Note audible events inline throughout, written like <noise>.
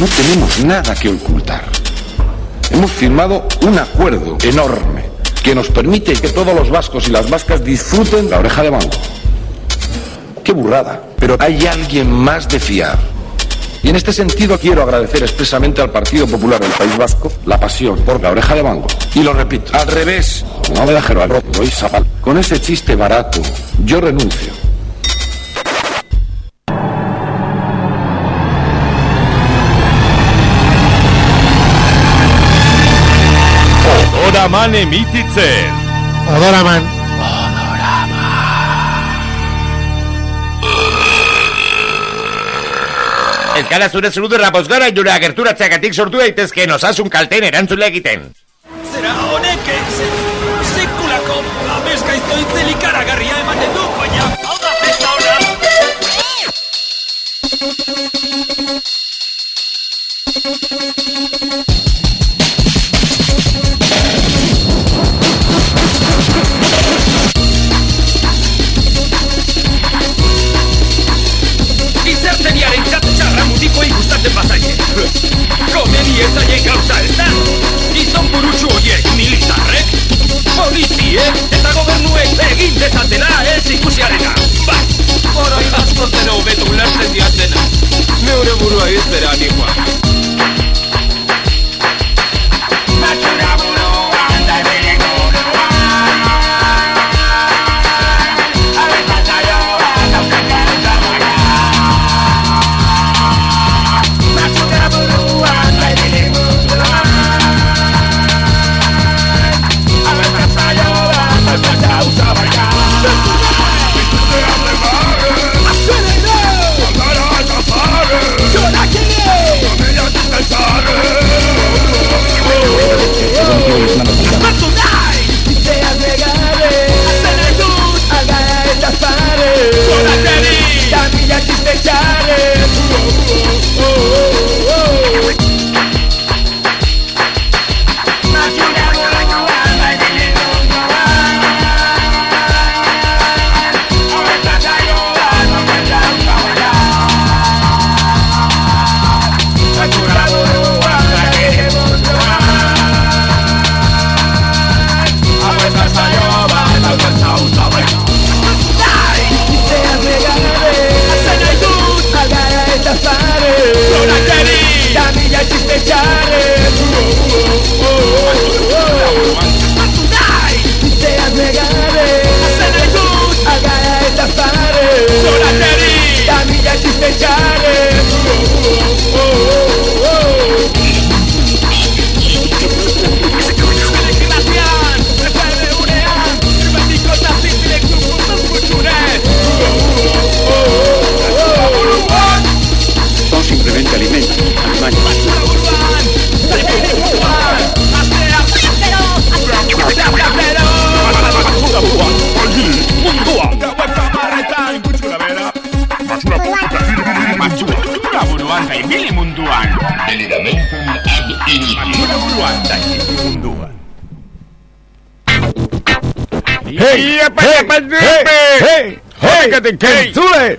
no tenemos nada que ocultar. Hemos firmado un acuerdo enorme que nos permite que todos los vascos y las vascas disfruten la oreja de mango. Qué burrada. Pero hay alguien más de fiar. Y en este sentido quiero agradecer expresamente al Partido Popular del País Vasco la pasión por la oreja de mango. Y lo repito, al revés, no me da Gerardo, doy zapal. Con ese chiste barato, yo renuncio. Odoraman emititzen. Odoraman. Ez gara zure zurudurra pozgara jure agerturatzeagatik sortu daitezkeen osasun kalten erantzule egiten. Zera honek ez sekulako abeskaizto itzelik aragarria ematen du, baina hau da festa ona. Ikustatzen bazaie. Komeni ez zaie gauza ez da. Gizon burutsu horiek militarrek, poliziek eta gobernuek egin dezatela ez ikusiarena. Bai, orai asko zero hobetu ulertzen diatena. Neure burua izbera animoa. the gate. Hey. Too late.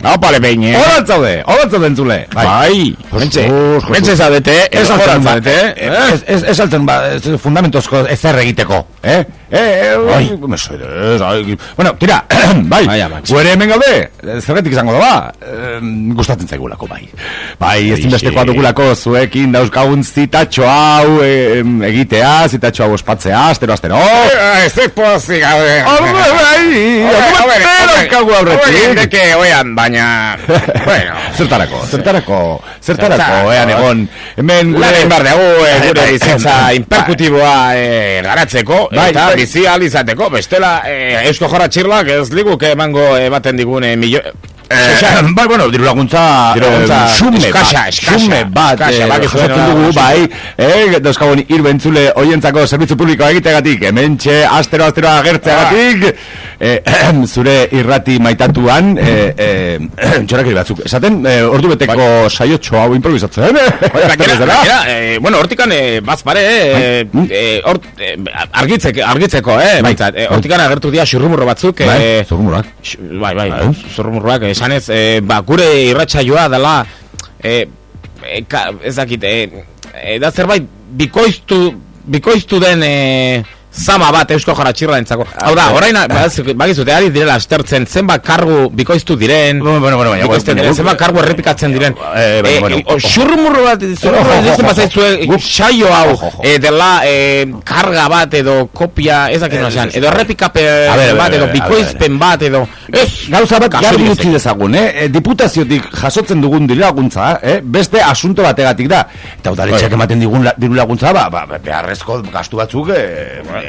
Le behin, eh? Horan zaude, horan zaude entzule. Bai, Horentxe, Jesus, horentxe zaudete, Ez altzen, ba, zaudete, eh? Ez, ez, ez altzen, ba, fundamentozko ezer egiteko, eh? Eh, eh, Bai. bai, bueno, tira, bai, Bai, guere hemen gaude, eh, zergatik izango da, ba, eh, gustatzen zaigulako, bai. Bai, ez dinbestekoa dugulako zuekin dauzkagun zitatxo hau eh, egitea, zitatxo hau ospatzea, astero, astero. Ez ez pozik, a ver. Horre, bai, horre, daukagu aurretik. Deke, oian, baina, <laughs> bueno, Zertarako, zertarako, zertarako, ean egon, hemen gure... Lan egin behar dugu, eh, gure Bai, bizitza bai. imperkutiboa eh, garatzeko, Bai, eta bai. bizi ahal izateko, bestela eh, eusko jora txirlak ez liguke emango ematen digune milio... Eh, bai, bueno, diru laguntza, Diru laguntza eh, xume eskasa, bat, eskasa, bat, eskasa, eh, bai, jasotzen dugu, xume. bai, eh, dauzkagun irbentzule oientzako zerbitzu publikoa egitegatik, hemen txe, astero, astero agertzeagatik, eh, <clears throat> zure irrati maitatuan, eh, eh, <clears throat> txorakeri batzuk, esaten, eh, ordu beteko saiotxo hau improvisatzen, <laughs> eh? Zera. gainera, eh, bueno, hortikan eh, bazpare, eh, eh, hort, eh, argitzeko, argitzeko, eh, baitzat, eh, hortikan agertu dira xurrumurro batzuk, Bai, eh, zurrumurak. X- Bai, bai, Bai. Esanez, eh, ba, gure irratsaioa dela eh, e, ka, ez dakit, e, e, da zerbait bikoiztu, bikoiztu den e, zama bat eusko jara txirraentzako. Hau da, orain, bagizute, ari direla astertzen, zenbat kargu bikoiztu diren, Bueno, bueno, bueno, bikoizten bueno, diren, zenbat kargu errepikatzen diren. Eh, baina, bueno, o, xurrumurru bat, zurrumurru ojo, bazaizue, saio hau, eh, dela eh, karga bat edo kopia, ez dakit nola esan, edo errepikapen bat, edo bikoizpen bat, edo... Ez, Gauza bat garbi utzi dezagun, eh? Diputaziotik jasotzen dugun diru laguntza, eh? Beste asunto bategatik da. Eta udaletxeak ematen digun diru laguntza, ba, ba, beharrezko gastu batzuk, eh,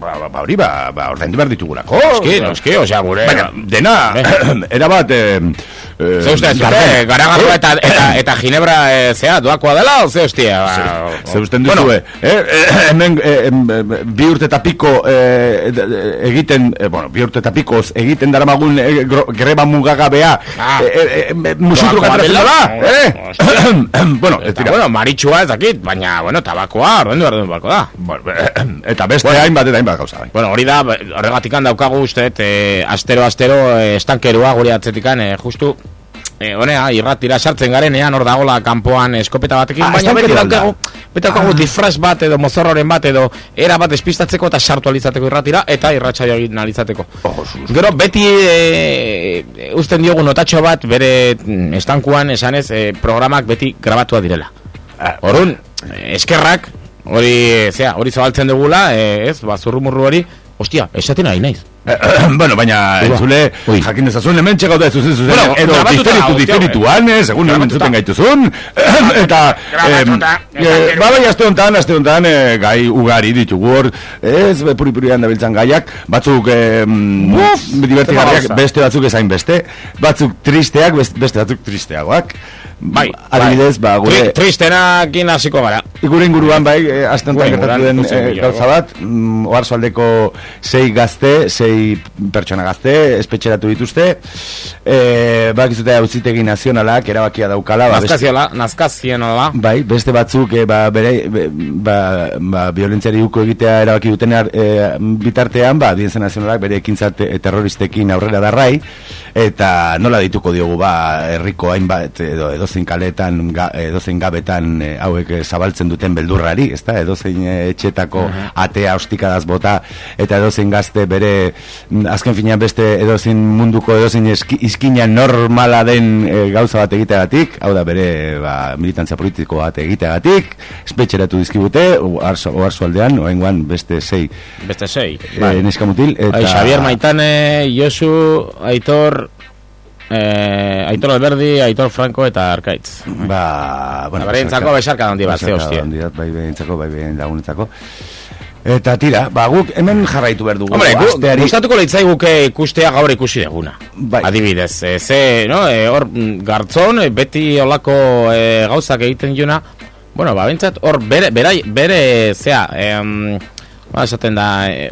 ba, ba, ba, hori, ba, ba, ordaindu behar ditugulako. Noski, noski, osea, gure... Baina, dena, <clears throat> erabat, eh, eh, Ze uste, zute, garden. garagarroa eta, eta, eta ginebra e, zea, doakoa dela, o ze hostia? Ba, Ze usten duzue, eh, eh, hemen eh, bi urte eta piko eh, egiten, eh, bueno, bi urte eta pikoz egiten daramagun eh, greba mugagabea Ah. eh, eh, eh, musutru Tabakoa gateratzen dela? da, eh? <clears throat> bueno, ez dira. bueno, maritxua ez dakit, baina, bueno, tabakoa, ordendu ordendu balko da. Bueno, <clears throat> eta beste hainbat eta hainbat gauza. bai. Bueno, hori da, horregatikan daukagu uste, e, astero, astero, e, estankerua gure atzetikan, e, justu, e, honea, irratira sartzen garenean, hor dagola kanpoan eskopeta batekin, Ah, baina beti daukagu, beti daukagu disfraz bat edo mozorroren bat edo era bat despistatzeko eta sartu alizateko irratira eta irratsaio egin alizateko. Gero beti e, e, uzten diogu notatxo bat bere mm, estankuan esanez e, programak beti grabatua direla. Orrun, eh, eskerrak, hori, eh, zea, hori zabaltzen dugula, eh, ez, ba, zurrumurru hori, ostia, esaten ari naiz. <clears throat> bueno, baina entzule jakin dezazun hemen txegauda ez zuzen zuzen. Bueno, edo diferitu dago, diferituan, eh, segun hemen Grabatuta. entzuten gaituzun. <clears throat> Eta eh, ba bai aste honetan, aste honetan eh, gai ugari ditugu hor. Ez puri purian dabiltzan gaiak. Batzuk em, divertigarriak beste batzuk ezain beste. Batzuk tristeak best- beste batzuk tristeagoak Bai, adibidez ba Tri, gure tristenakin hasiko gara. Gure inguruan bai, honetan Gure gertatu den dira, gauza bat, mm, oarsoaldeko sei gazte, sei pertsona gazte, espetxeratu dituzte, eh, bakizute auzitegi nazionalak erabakia daukala, ba, beste, Nazkaziola, nazkazien da. bai, beste batzuk eh, ba, bere, be- ba, ba, violentziari uko egitea erabaki duten eh, bitartean, ba, Audientzia nazionalak bere ekintza te- terroristekin aurrera darrai, eta nola dituko diogu ba herriko hainbat edo edozein kaletan ga, edozein gabetan eh, hauek eh, zabaltzen duten beldurrari, ezta? Edozein eh, etxetako atea ostikadaz bota eta edozein gazte bere mm, azken finean beste edozein munduko edozein eski, izkina normala den eh, gauza bat egiteagatik, hau da bere ba, militantzia politiko bat egiteagatik, espetxeratu dizkibute, oarso aldean, oengoan beste sei Beste sei. eh, neska mutil, eta... Bai, Xavier Maitane, Josu, Aitor, eh, Aitor Alberdi, Aitor Franco eta Arkaitz. Ba, bueno, Berentzako besarka handi bat, ze hostia. handi bat, bai berentzako, bai beren lagunentzako. Eta tira, ba, guk hemen jarraitu behar dugu. Hombre, asteari- gustatuko leitzaiguke ikustea gaur ikusi deguna. Bai. Adibidez, e, ze, no, e, hor, mm, gartzon, e, beti olako e, gauzak egiten juna, bueno, ba, bentsat, hor, bere, bere, bere, zea, em, ba, esaten da, e,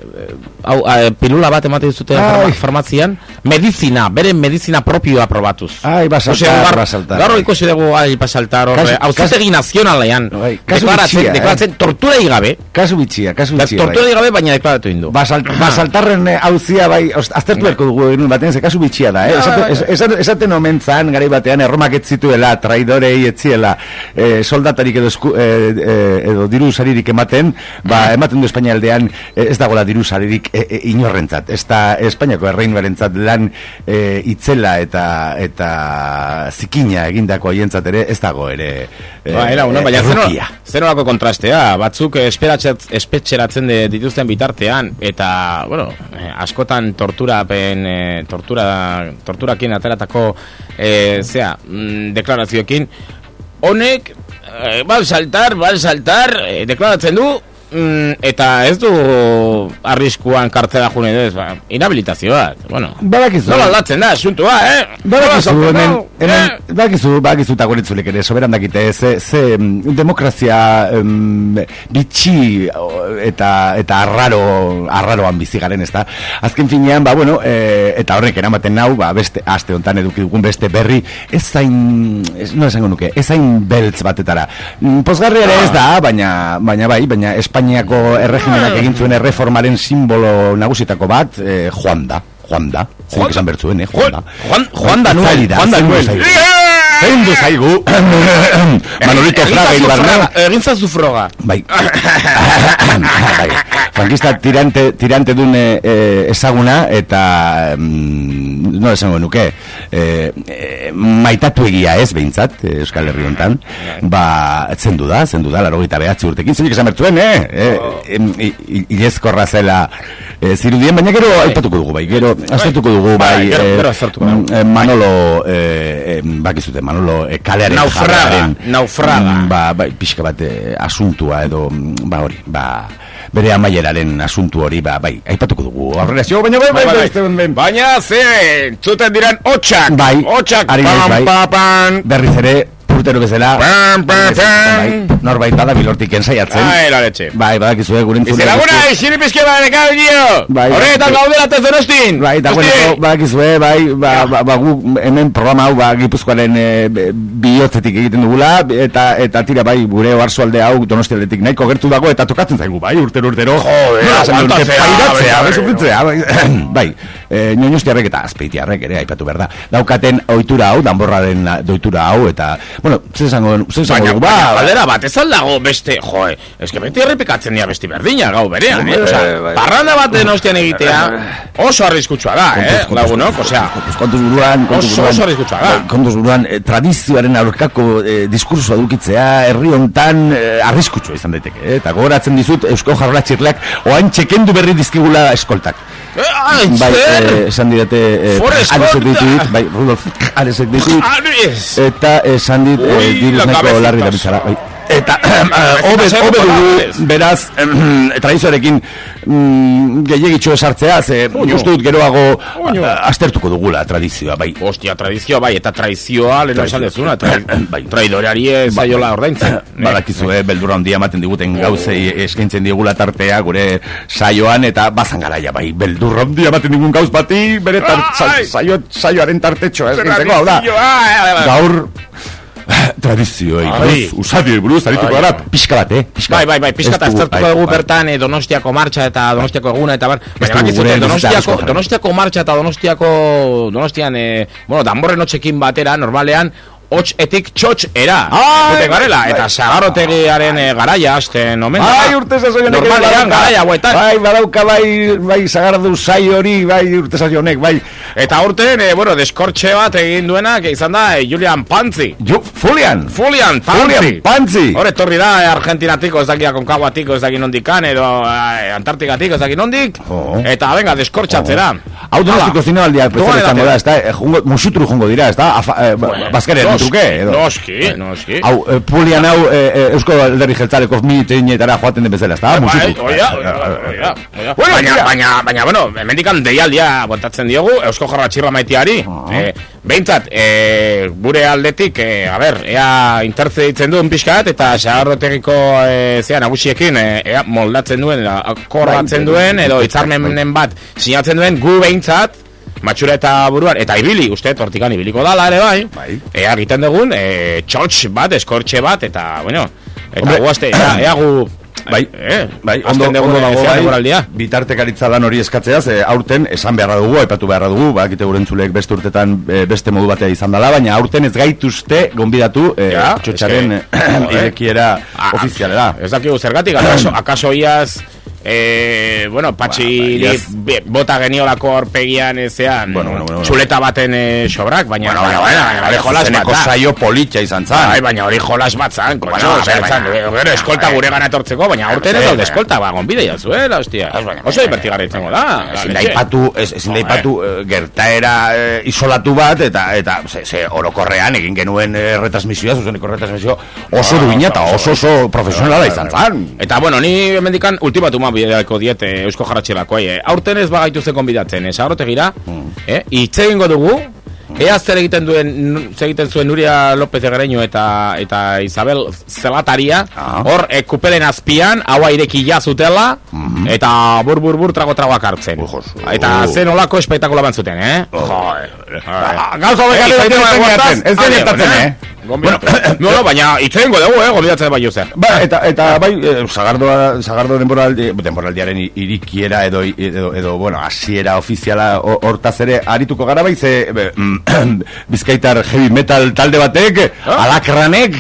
hau, e, pilula bat ematen dizute Ai. farma, farmazian, medizina, bere medizina propioa probatuz. Ai, ba saltar, Osea, ba saltar. Gaur ikusi dugu, ai, ba saltar, hor, Kasu- e, hauzategi nazionalean, Bai, kasu deklaratzen, bitxia, eh. deklaratzen, tortura igabe, Kasu bitxia, kasu bitxia. tortura bai. igabe, baina deklaratu indu. Basalt, basaltarren eh, auzia bai, aztertu beharko dugu egun batean, ze kasu bitxia da, eh? Esaten, bai, es, esaten, esaten omen zan, garai batean, erromak ez zituela, traidorei etziela, eh, soldatarik edo, esku, eh, edo diru saririk ematen, ba, ematen du Espainia aldean, eh, ez dagoela diru saririk eh, eh, inorrentzat, ez da Espainiako erreinuarentzat lan eh, itzela eta eta zikina egindako haientzat ere, ez dago ere eh, Ba, era, una, baina zenolako kontrastea, batzuk espetxeratzen de, dituzten bitartean, eta, bueno, askotan torturapen, tortura, torturakin ateratako, eh, zea, mm, deklarazioekin, honek, eh, bal saltar, bal saltar, eh, deklaratzen du, mm, eta ez du arriskuan kartzela june ez, ba, inhabilitazioa, bueno, Badakizu. nola aldatzen da, asuntua, eh? Badakizu, hemen, hemen, eh? badakizu, badakizu eta goretzulek ere, soberan dakite, ze, ze mm, demokrazia em, bitxi eta, eta arraro, arraroan bizi garen, ez da? Azken finean, ba, bueno, e, eta horrek eramaten nau, ba, beste, aste hontan eduki dugun beste berri, ez zain, ez, no esango nuke, ez zain beltz batetara. Mm, Pozgarri ere ez da, baina, baina bai, baina Espainiako erregimenak egin zuen erreformaren simbolo nagusitako bat, e, Juan da. Juan da, zenik esan bertzuen, eh, Juan da. Juan, Juan da Ez nuen, ari da, Juan da nuen. zaigu. <coughs> Manolito Fraga zazu Egin zazu froga Bai. <coughs> bai. Frankista tirante, tirante dun eh, eh, ezaguna eta mm, no esango nuke eh, eh, maitatu egia ez behintzat eh, Euskal Herri honetan ba, zendu da, zendu da, laro gita behatzi urtekin zenik esan bertzuen, eh? eh Ilezkorra zela eh, zirudien, baina gero aipatuko dugu bai, gero aztertuko dugu bai, Bai, mm, eh, Manolo eh, eh, bakizute, Manolo eh, kalearen Naufraga, jabearen, naufraga. mm, ba, bai, pixka bat eh, asuntua edo mm, ba hori, ba bere amaieraren asuntu hori, ba, bai, aipatuko dugu. Aurrera, zio, baina bai, bai, bai, bai, bai, Baina ze Zuten diran Otxak Bai, Otxak ari naiz, Pam, bai. pa, pam. berriz ere, urtero bezala, pam, pam. bai, norbait bada bilortik ensaiatzen. Ai, la leche. Bai, badakizue, gure entzule Dice laguna, guzti- esiri pizke bat ekau dio Bai, Horretan bai. gaudela tezenostin Bai, eta bueno, badakizue, bai, ba, ba, ba, gu hemen programa hau, ba, Gipuzkoaren e, bihotzetik egiten dugula, eta eta tira, bai, gure oarsoalde hau donostialdetik nahiko gertu dago, eta tokatzen zaigu, bai, urtero, urtero. Joder, esan dute, aguantatzea, bai, bai, sufritzea, bai, <clears throat> bai, e, ñoñostiarrek eta azpeitiarrek ere, aipatu behar da, daukaten ohitura hau, danborraren doitura hau, eta, bueno, zer esango, zer Baina, dugu, baina, ba, galdera bat, ez aldago beste, joe, eske beti errepikatzen dira besti berdina, gau berean, eh? Osa, bai. parranda bat denostian egitea, oso arriskutsua da, eh? Lagunok, osea, kontuz, buruan, kontuz Oso- buruan, oso arriskutsua da. bai, kontuz buruan, eh, tradizioaren aurkako eh, diskursoa dukitzea, herri hontan eh, arriskutsua izan daiteke, eh? eta gogoratzen dizut Eusko Jarlatxirleak oain txekendu berri dizkigula eskoltak. eh, Bai, eh, esan direte, eh, Forrest Aresek Gump. ditut, bai, Rudolf Aresek ditut, <laughs> eta esan dit, eh, Ui, diruz la nahiko cabecitas. larri da bitzara, bai. Eta, <clears throat> eh, hobe, Cabecitas hobe dugu, beraz, <clears throat> eh, tradizioarekin mm, gehiagitxo esartzea, ze uste dut geroago Uño. eh, aztertuko dugula tradizioa, bai. Ostia, tradizioa, bai, eta traizioa, lehen esan dezuna, tra, <clears throat> Bai. traidorari zaiola ordaintzen. Badakizue, beldurra handia ematen diguten gauzei eskaintzen digula tartea gure saioan eta bazan garaia bai, beldurra handia ematen digun gauz bati bere tar, sa, Ai! saio, saioaren tartetxoa eskaintzeko, hau da. Tradizioa, eh, eh, eh. Gaur <laughs> tradizioei buruz, usadioi buruz, arituko Ai. gara, pixka bat, eh? Pixka Bai, bai, bai, pixka eta aztertuko bai, dugu bai. bertan eh, Donostiako martxa eta Donostiako eguna eta bar. Baina bakizute, bizitza Donostiako. Donostiako martxa eta Donostiako, Donostian, eh, bueno, danborren hotxekin batera, normalean, hotx etik txotx era. Ai, Dute garela, bai, eta bai. sagarrotegiaren eh, garaia, azten, omen. Bai, urte saionek Normalean, garaia hauetan. Bai, badauka, bai, bai, zagardu saio hori, bai, urte saionek, bai. Eta urten, eh, bueno, deskortxe bat egin duenak, izan da, eh, Julian Pantzi. Jo, Fulian! Julian Pantzi. Fulian Pantzi! Hor etorri da, eh, Argentinatiko ez dakia konkaguatiko ez dakin nondikan, edo eh, Antartikatiko ez dakin nondik. Oh. Eta, venga, deskortxatzera. Hau donostiko zinemaldiak Doan bezala izango da, ez da, eh, jungo, musutru jungo dira, ez da, eh, bazkaren Noski, truke, edo. Noski, noski. Hau, eh, Pulian hau, eh, eh, Eusko Alderri Jeltzaleko militeinetara joaten den bezala, ez da, Bai, musutru. oia, oia, oia, oia. Bueno, baina, baina, baina, bueno, hemendikan deialdia botatzen diogu, Eusko Jarra Txirra maiteari. Eh, behintzat, eh, gure aldetik, eh, a ber, ea intertze ditzen duen pixkat, eta sagardotegiko, eh, zea, nagusiekin, eh, ea moldatzen duen, akordatzen Bai, duen, edo bai, hitzarmenen bat sinatzen duen, gu behintzat, matxura eta buruan, eta ibili, uste, tortikan ibiliko dala ere bai, Bai. ea egiten dugun, eh, txotx bat, eskortxe bat, eta, bueno, eta Hombre, guazte, ea, <clears throat> ea gu, Bai, eh, bai, ondo, ondo dago bai, bitartekaritza lan hori eskatzeaz, e, aurten esan beharra dugu, aipatu beharra dugu, bakite gurentzulek beste urtetan e, beste modu batea izan dela, baina aurten ez gaituzte gonbidatu e, Ja, txotxaren <clears throat> irekiera Ah, ofizialera. Ez dakigu zergatik, akaso, akaso iaz, eh, bueno, patxi Ba, iaz- be- bota geniolako aurpegian ezean, Bueno, bueno, bueno, bueno. txuleta baten eh, sobrak, baina, Bueno, baina, baina, baina, baina, hori jolas bat da. saio politxa izan zan. Bai, baina hori jolas bat zan, koño, Bueno, baina, gero eskolta gure gana etortzeko, baina aurten ez daude eskolta, ba, gonbide jazuela, hostia. Oso divertigarri izango da. Ezin la da ezin da ipatu eh, gertaera eh, isolatu bat eta eta ze, orokorrean egin genuen eh, retransmisioa, zuzeneko retransmisioa oso duina eta oso oso profesionala izan zan. Eta bueno, ni hemendikan ultimatuma bideko diete Eusko Jarratxelako eh. Aurten ez bagaitu ze konbidatzen, eh, sagrotegira, Mm. eh, hitz egingo dugu, Ea zer egiten duen, zer egiten zuen Nuria López Egereño eta eta Isabel Zelataria, Ah. hor e, kupelen azpian, haua irekila zutela, Mhm. eta bur bur bur trago tragoak hartzen. Eta Oh. zen olako espektakulo ban zuten, eh? Ah, Gauza Eh, izan ez ez ale, gertatzen, eh? Eh? Bueno, <coughs> no, no, baina itzen dugu, eh, gomidatzen bai zer. Ba, eta, eta bai, eh, sagardoa, sagardo denboraldi, denboraldiaren i- irikiera edo, edo, edo bueno, hasiera ofiziala ho- hortaz ere arituko gara bai, ze be, mm, <coughs> bizkaitar heavy metal talde batek, alakranek,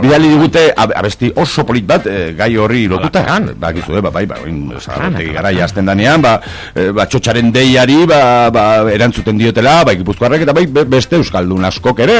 bidali digute ab- abesti oso polit bat eh, gai horri lotuta. Alakran? Ba, gizu, eh, ba, bai, ba, oin, sagardotek gara jazten danean, ba, eh, ba, txotxaren deiari, ba, ba, erantzuten diotela, ba, gipuzkoarrek eta bai, be- beste euskaldun askok ere,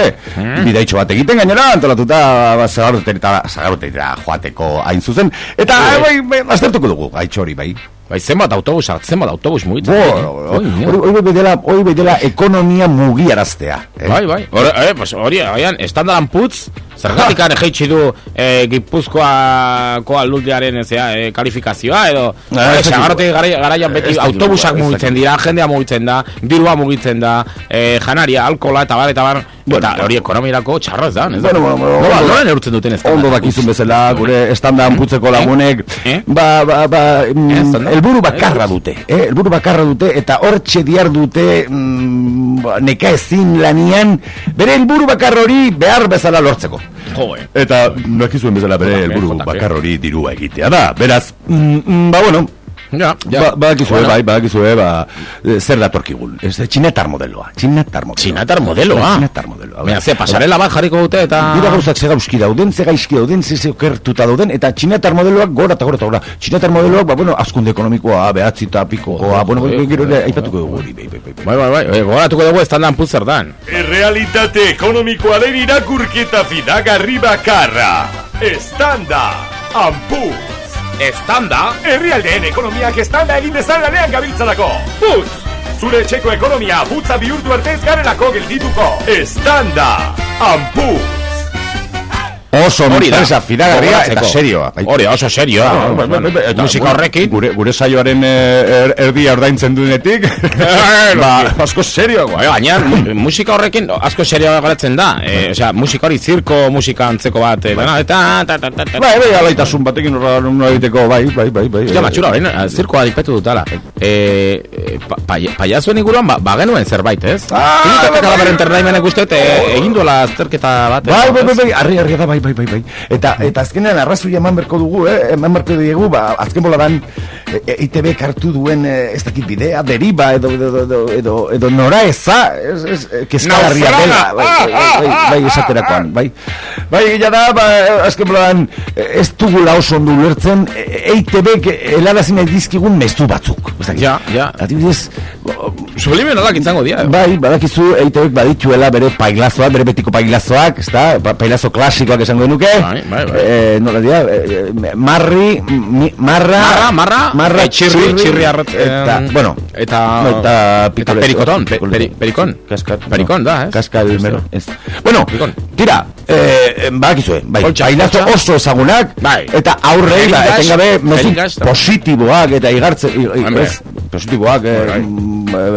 bidaitxo bat egiten gainera, antolatuta, ba, zagardotetera, zagardotetera joateko hain zuzen, eta, bai, bai, aztertuko dugu, gaitxo hori, bai. Bai, zenbat autobus, zenbat autobus mugitzen. Bo, hori hori bai dela, hori bai dela ekonomia mugiaraztea. eh? Bai, bai. Hori, eh, pues, hori, horian, estandaran putz, zergatik ane jeitsi du eh, Gipuzkoako alduldiaren ezea, eh, kalifikazioa, edo, Ah, eh, ez dakit. sagarrote gara, garaian beti autobusak mugitzen dira, jendea mugitzen da, dirua mugitzen da, eh, janaria, alkola, eta bar, eta bar, Bueno, eta hori ekonomirako txarro ez da, ez da. Bueno, bueno, bueno, Nola, neurtzen duten ez Ondo dakizun bezala, gure estandan putzeko lagunek, ba, ba, ba, mm, elburu bakarra dute, eh? elburu bakarra dute, eta hortxe diar dute mm, ba, neka ezin lanian, bere elburu bakar hori behar bezala lortzeko. Eh. Eta dakizuen bezala bere helburu jota, bakar hori dirua egitea da. Beraz, mm, mm, ba bueno, Ja, ja. ba, badakizue, Bueno. bai, ba, eh, zer datorkigun. Ez, eh, txinetar modeloa, txinetar modeloa. Txinatar modeloa. Txinetar modeloa. Baina, ze, pasarela bat jarriko dute eta... Dira gauzak ze gauzki dauden, ze gaizki dauden, ze ze okertuta dauden, eta txinetar modeloak gora eta gora eta gora. Txinetar modeloak, ba, bueno, azkunde ekonomikoa, behatzi eta pikoa, bueno, joder, gero ere joder, aipatuko dugu hori, bai, bai, bai. bai. Bai, bai, bai, gogoratuko dugu estandan putz zer dan. Errealitate ekonomikoaren irakurketa fidagarri bakarra. Estanda, ampuz. Estanda? Herrialdeen ekonomiak estanda egin dezan lanean gabiltzalako. Putz! Zure etxeko ekonomia putza bihurtu arte ez geldituko. Estanda, ampuz. Oso enpresa fidagarria eta serioa. Hori, oso serioa. Eta, Musika horrekin. Gure, gure saioaren eh, er, erdia ordaintzen duenetik <laughs> Ba, asko serioagoa Bai, baina mu- musika horrekin asko serioa garatzen da. Eh, osea, musika hori zirko musika antzeko bat, eh, dena, eta ta ta ta ta. Bai, bai, alaitasun batekin horra egiteko, bai, bai, bai, bai. Ja, matxura, eh, zirkoa dipetu dutala. Eh, eh, pa, pa, paiazuen inguruan, ba, ba genuen zerbait, ez? Ah, Klinika bai, bai. kalabaren ternaimenek uste, eh, egin duela azterketa bat. Bai, bai, bai, bai, arri, arri da, bai, bai, bai, bai. Eta, eta azkenean arrazoia eman berko dugu, eh? eman berko dugu, ba, azken boladan e, e, ITB hartu duen, eh, ez dakit bidea, deriba, edo, edo, edo, edo, edo nora eza, ez, ez, eh, kezkagarria dela, bai, bai, bai, bai, bai, esaterakoan, bai. Bai, gila da, ba, azken boladan, eh, ez dugula oso ondo ulertzen, e, EITB helarazin nahi dizkigun mezu batzuk. Ez dakit. Ja, ja. Adibidez, Subliminalak izango dira. Bai, badakizu EITBek badituela bere pailazoak, bere betiko pailazoak, ezta? Pa- Pailazo klasikoak esango nuke. Bai, bai, bai. Eh, nola dira, eh, eh, marri, mi, marra, Marra, marra, eh, txirri, txirri arret- eta, bueno, eta, no, eta, eta perikoton, pe- peri- perikon. Kaskat, Perikon da, ez? Kaskal, mero, ez. Bueno, Perikon. tira, eh, badakizue, bai, pailazo poltsa. oso ezagunak, Bai. eta aurrei, ba, etengabe, mezu positiboak eta igartze, i- ez, positiboak, eh, Bai. eh,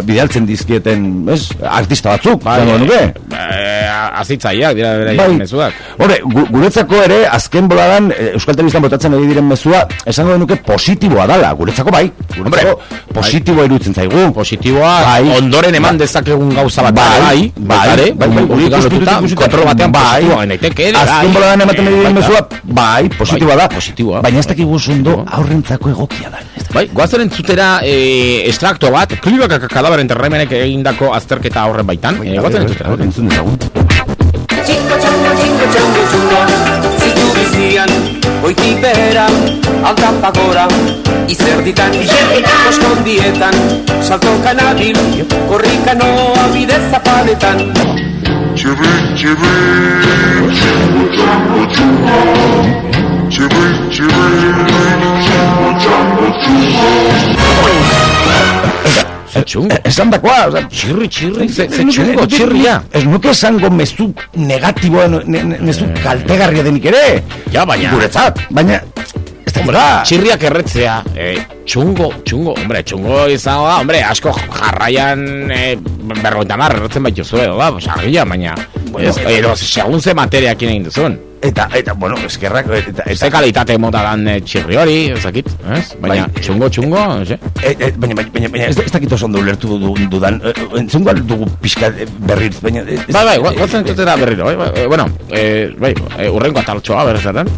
bidaltzen dizkieten, ez, artista batzuk, Bai, nuke. eh, azitzaileak dira bere Bai. mezuak. Hore, gu, guretzako ere, azken boladan, eh, Euskal Telebistan botatzen ari diren mezua, esango nuke positiboa dala, guretzako bai. Guretzako positiboa iruditzen zaigu. Positiboa, Bai. ondoren eman dezakegun gauza bat. Bai, bai, bai, bai, bai, bai, kontrol batean bai. genaiteke ere, Azken bai. boladan ematen ari diren Eh, mezua, bai, positiboa da. positiboa. Baina ez dakigu ondo aurrentzako egokia da. Bai, goazen entzutera eh, estrakto bat, klinika kalabaren terraimenek egindako azterketa horren baitan. Eh, goazen entzutera. Hor, entzun dezagun. Txingo txango, txingo txango txungo Zitu bizian, goiti behera Altan pagora, izerditan Koskondietan, saltoka nabil Korrika noa bidez zapaletan Chirri, chirri, chungo, chango, chungo. Chango, chungo. Ze txungo. Esan dakoa, oza, Txirri, txirri, ze, ze txungo, txirria. Ez nuke esango mezu negatiboa, ne- ne- mezu kaltegarria denik ere. Ja, baina- Guretzat, baina... Hombre, txirriak erretzea, eh, txungo, txungo, hombre, txungo izango da, hombre, asko jarraian eh, berroita mar erretzen baitu zuen, da, pues, agia, baina, ez, edo, segun ze materiakin egin duzun. Eta, eta, bueno, eskerrak, eta, Ze eta, kalitate mota dan eh, txirri hori, ezakit, ez? Baina, Bai. txungo, txungo, ez? e, e, baina, baina, baina, baina, ez, ez dakit oso ondo ulertu du, dudan, e, entzun gual dugu pixka e, berriz, baina... Ez, Bai, bai, gua- guatzen entzutera berriro, bai, bai, eh, bueno, eh, bai, eh, urrengo ataltxoa, berez erren.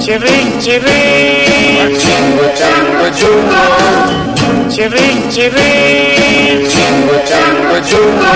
Chirring, chirring. Machingo, chango, chungo. Txirri, txirri, txingo, txango, txungo,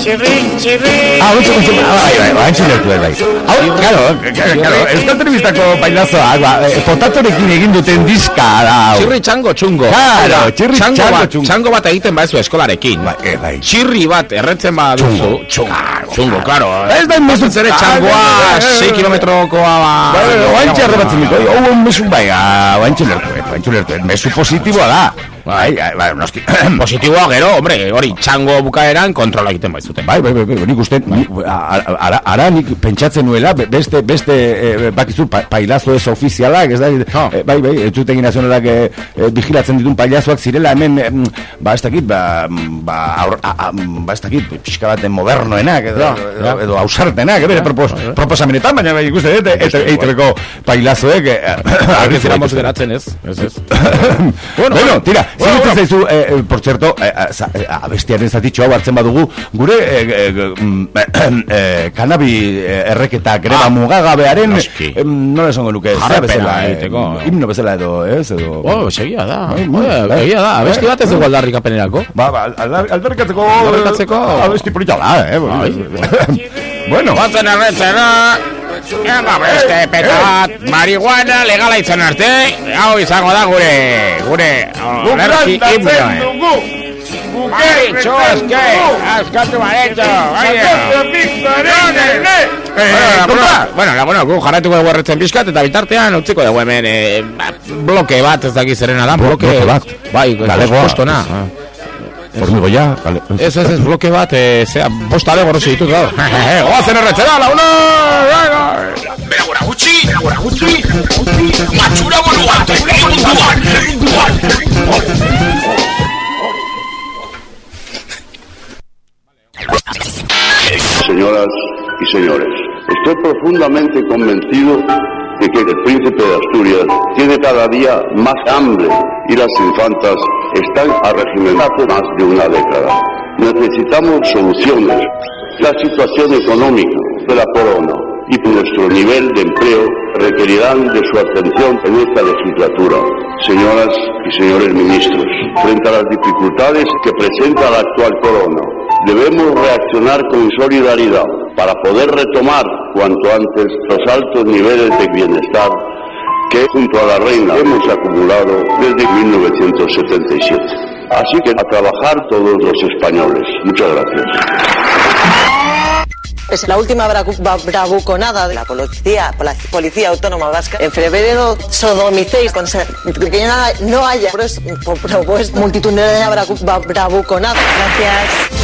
txirri, txirri. Ah, ontsu, ontsu, ah, bai, bai, bai, antxu lertu, bai. Hau, claro, claro, claro, Euskal Telebistako bailazoa, ba, potatorekin egin duten diska da, hau. Txirri txango txungo. Claro, Hau da, txirri txango txango bat, txungo. Txango bat egiten baezu eskolarekin. Bai, eh, bai. Txirri bat erretzen baduzu. Txungo, txungo. Txungo, claro. Ez da inmezu- Zere Ah, txangoa, bai, bai, bai, 6 bai. kilometrokoa ba... Bai, bai, oantxe arrebatzen dut, hau mesu bai, hau antxu lertu, antxu lertu, mesu positiboa da. Ah, bai, bai, noski. <clears throat> Positiboa gero, hombre, hori txango bukaeran kontrola egiten baizuten. Bai, bai, bai, bai, nik uste, ni- a- a- ara, ara nik pentsatzen nuela, be- beste, beste, e, bakizu, pa, pailazo ez ofizialak, ez da, Ha. e, bai, bai, ez zuten nazionalak e, e, vigilatzen ditun pailazoak zirela hemen, em, ba, ez dakit, ba, ba, aur, a, a, ba, ez dakit, pixka baten modernoenak, edo, Ja, edo, edo ausartenak, bere propos, proposamenetan, baina bai, ikuste, dut, eta eitebeko pailazoek, e, Argi zera mos geratzen ez, ez ez. <laughs> bueno, bueno, tira, bueno. zaizu, eh, eh, por cierto, eh, eh, abestiaren zatitxo hau hartzen badugu, gure eh, eh, mm, eh, kanabi erreketa greba Ah, mugagabearen, eh, nola esango nuke, zera Jarraipena bezala, egiteko. himno bezala edo, ez, edo... Oh, segia da. Bai, Oh, bai. egia da. Abesti bat ez dugu aldarrikapenerako. Ba, ba, aldar- aldarrikatzeko... Aldarrikatzeko. Abesti polita da, eh? <laughs> bueno, Batzen erretzera, Ega beste petat, marihuana legala izan arte, hau izango da gure, gure, olerki himnoa. Maritxo, eske, askatu maritxo, Bueno, la, bueno, gu jarraituko dugu erretzen pixkat, eta bitartean utziko dugu hemen eh, ba, bloke bat, ez daki zerena da, bloke, bloke bat. Bai, Galegoa. postona. hormigo ja, vale. Ez, ez, ez, bloke bat, eh, zea, bosta de gorrosi ditut, claro. <laughs> Goazen erretzera, launa! Señoras y señores, estoy profundamente convencido de que el príncipe de Asturias tiene cada día más hambre y las infantas están arregimentadas hace más de una década. Necesitamos soluciones. La situación económica de la corona y nuestro nivel de empleo requerirán de su atención en esta legislatura. Señoras y señores ministros, frente a las dificultades que presenta la actual corona, debemos reaccionar con solidaridad para poder retomar cuanto antes los altos niveles de bienestar que junto a la reina hemos acumulado desde 1977. Así que a trabajar todos los españoles. Muchas gracias. Es la última bravuconada de la policía, policía autónoma vasca. En febrero sodomicéis con que no haya- propuesto multitudinaria bravuconada. Gracias.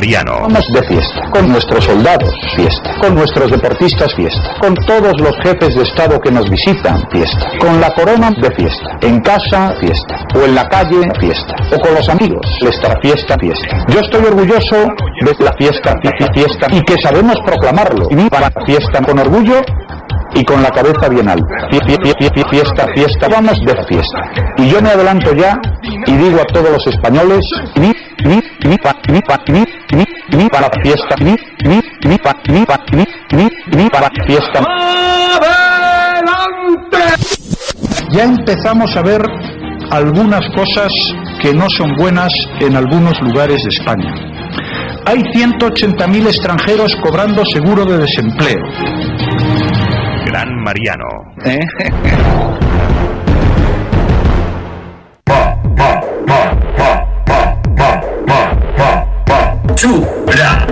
Mariano. De fiesta, con nuestros soldados, fiesta, con nuestros deportistas, fiesta, con todos los jefes de Estado que nos visitan, fiesta, con la corona de fiesta, en casa, fiesta, o en la calle, fiesta, o con los amigos, nuestra fiesta, fiesta. Yo estoy orgulloso de la fiesta, fi- fi- fiesta, y que sabemos proclamarlo, y para fiesta con orgullo y con la cabeza bien alta. Fie- fie- fie- fie- Fiesta, fiesta, vamos de fiesta. Y yo me adelanto ya y digo a todos los españoles, ni, ni, ni, pa, ni, pa, ni, ni, ni para fiesta, ni, ni, ni, pa, ni, pa, ni, ni, ni para fiesta. Ya empezamos a ver algunas cosas que no son buenas en algunos lugares de España. Hay 180.000 extranjeros cobrando seguro de desempleo. Gran Mariano. ¿Eh? Chupra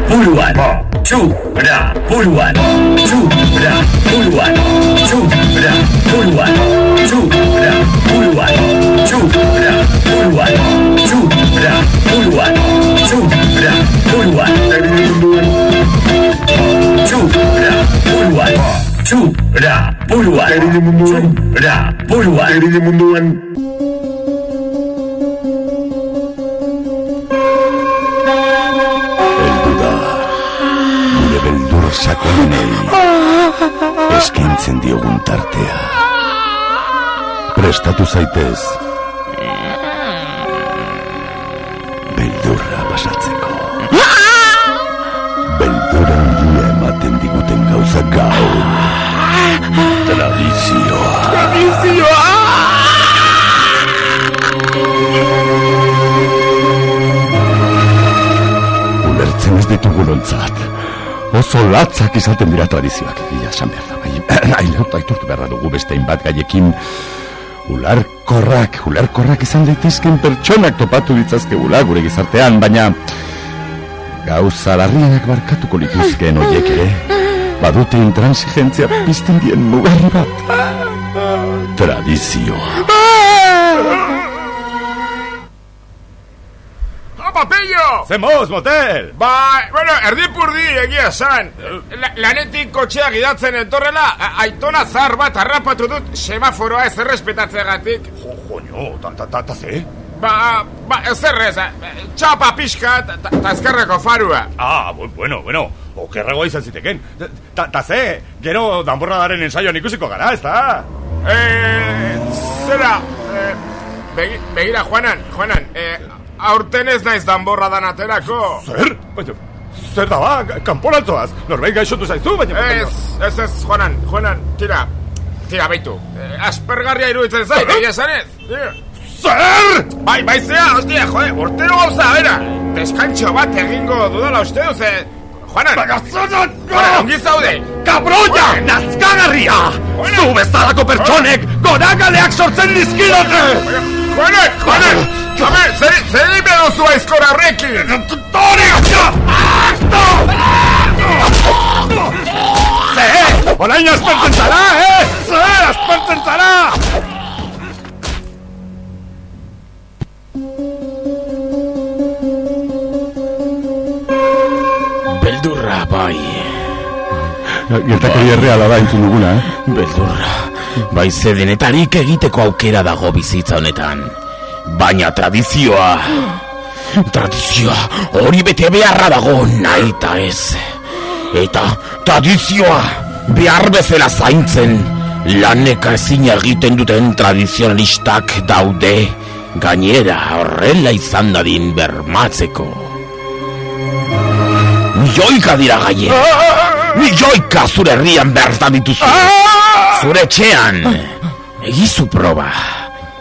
Chupra Txura buruan Erine munduan Txura buruan Erine munduan Elduda Gure beldur sakonei Eskintzen diogun tartea. Prestatu zaitez Prestatu zaitez Ulertzen ez ditugun ontzat. Oso latzak izaten dira tradizioak. Ia esan behar da. Bai, <clears throat> ailertu aitortu beharra dugu beste hainbat gaiekin. Ularkorrak, ularkorrak izan daitezken pertsonak topatu ditzazkegula gure gizartean, baina gauza larrianak barkatuko lituzkeen oiek ere, badute intransigentzia pizten dien mugarri bat. Tradizioa. Papillo! Zemoz, motel! Ba, bueno, erdipurdi egia esan. La, lanetik kotxea gidatzen entorrela, aitona zar bat harrapatu dut semaforoa ez errespetatzeagatik. Jo, joño, ta, ta, ta, ta, ze? Ba, ba, ez errez, eh, txapa pixka ta- ta ta ezkerreko farua. Ah, bu- bueno, bueno, okerragoa izan ziteken. Ta, ze, gero danborradaren ensaioan ikusiko gara, ez da? Eh, zera, eh, begi, begira, Juanan, Juanan, eh, aurten ez naiz danborradan aterako. Zer? Baina, zer da ba, kanporantzoaz, norbait gaixotu zaizu, baina... Ez, ez ez, Juanan, Juanan, tira, tira, baitu. Eh, aspergarria iruditzen zait, egia esan ez. Tira. Zer? Bai, bai zea, hostia, joe, urtero gauza, bera. Deskantxo bat egingo dudala uste duz, eh? Juanan, Bagazzatzen! Juanan, ongi zaude. Kabroia! Nazkagarria! Zu bezalako pertsonek goragaleak sortzen dizkidote! Juanan, Juanan, Habe, zer, zer egin behar duzu aizkora horrekin? Tore! Ze! Orain aspertzen zara, eh? Ze! Aspertzen zara! Beldurra, bai. Gertakari erreala da entzun duguna, eh? Beldurra. Bai ze denetarik egiteko aukera dago bizitza honetan. Baina tradizioa... Tradizioa hori bete beharra dago nahi eta ez. Eta tradizioa behar bezala zaintzen laneka ezin egiten duten tradizionalistak daude gainera horrela izan dadin bermatzeko. Milioika dira gaie. Milioika zure herrian bertan dituzu. Zure etxean. Egizu proba.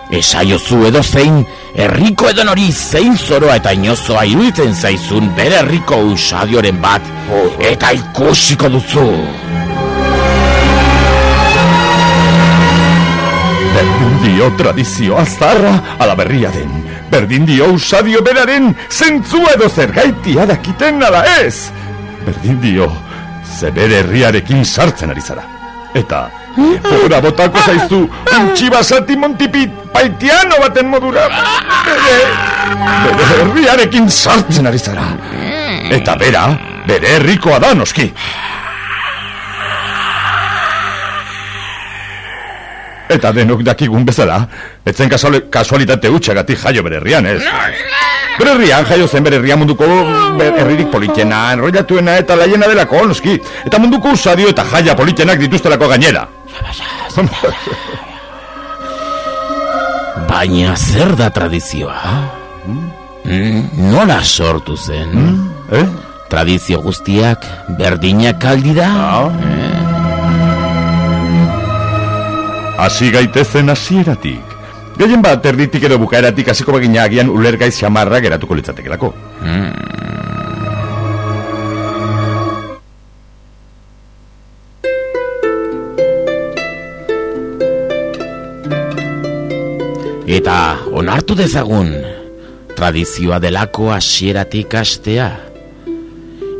Esaiozu edo zein herriko edo nori zein zoroa eta inozoa iruditzen zaizun bere herriko usadioren bat eta ikusiko duzu. Berdin dio tradizioa zarra ala berria den. Berdin dio usadio beraren zentzua edo zergaitia dakiten ala ez. Berdin dio ze bere herriarekin sartzen ari zara. Eta ora botako zaizu untxi basati montipit paitiano baten modura. Bere, bere herriarekin sartzen ari zara. Eta bera, bere herrikoa da noski. Eta denok dakigun bezala, etzen kasuali, kasualitate utxagatik jaio bere herrian, ez? Bere herrian jaio zen bere herrian munduko herririk politena, enrollatuena eta laiena delako, noski. Eta munduko usadio eta jaia politenak dituztelako gainera. <laughs> Baina zer da tradizioa? Mm, nola sortu zen? Eh? Tradizio guztiak berdinak aldi da? Hasi gaitezen hasieratik. Gehien bat erditik edo bukaeratik hasiko bagina agian ulergaiz xamarra geratuko litzatekelako. Eta onartu dezagun tradizioa delako hasieratik hastea.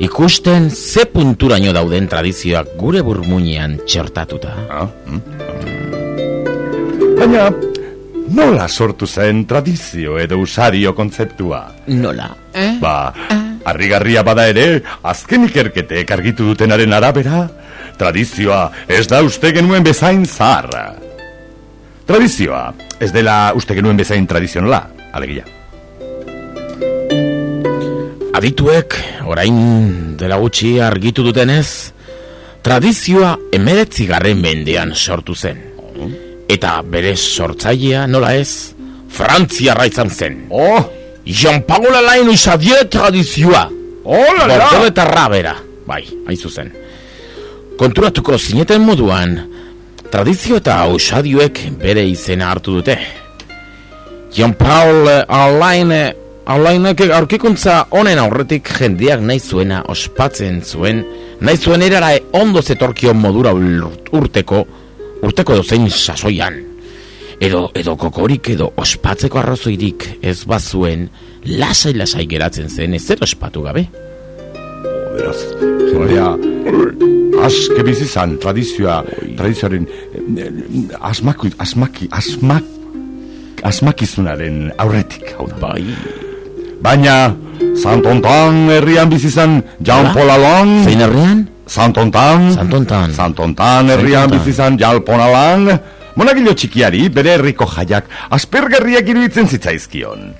Ikusten ze punturaino dauden tradizioak gure burmuinean txertatuta. Ah, mm. Baina, nola sortu zen tradizio edo usadio kontzeptua? Nola? Ba, harrigarria bada ere, azken ikerketek argitu dutenaren arabera, tradizioa ez da uste genuen bezain zaharra. Tradizioa ez dela uste genuen bezain tradizionala, alegia. Adituek, orain dela gutxi argitu dutenez, Tradizioa emeretzigarren mendean sortu zen. Eta bere sortzailea nola ez, Frantziarra izan zen. Oh! Jean Paul Alain usadie tradizioa. Oh, la, la! Bordoletarra bera. Bai, hain zuzen. Konturatuko zineten moduan, tradizio eta usadioek bere izena hartu dute. Jean Paul Alain Alainek aurkikuntza honen aurretik jendeak nahi zuena ospatzen zuen, nahi zuen erara ondo zetorkio modura ur- urteko, urteko dozein sasoian. Edo, edo kokorik edo ospatzeko arrazoirik ez bazuen, lasai-lasai geratzen zen ezer ospatu gabe. Beraz, jendea, aske bizi zan, tradizioa, tradizioaren, eh, eh, asmaki, asmak, asmakizunaren aurretik, hau da. Bai, Baina, Santontan herrian bizi zan, Jean Paul Alain, zein herrian? Santontan, Santontan. Santontan herrian Santontan. bizi zan, Jean Paul Alain, monagilo txikiari bere herriko jaiak aspergarriak iruditzen zitzaizkion.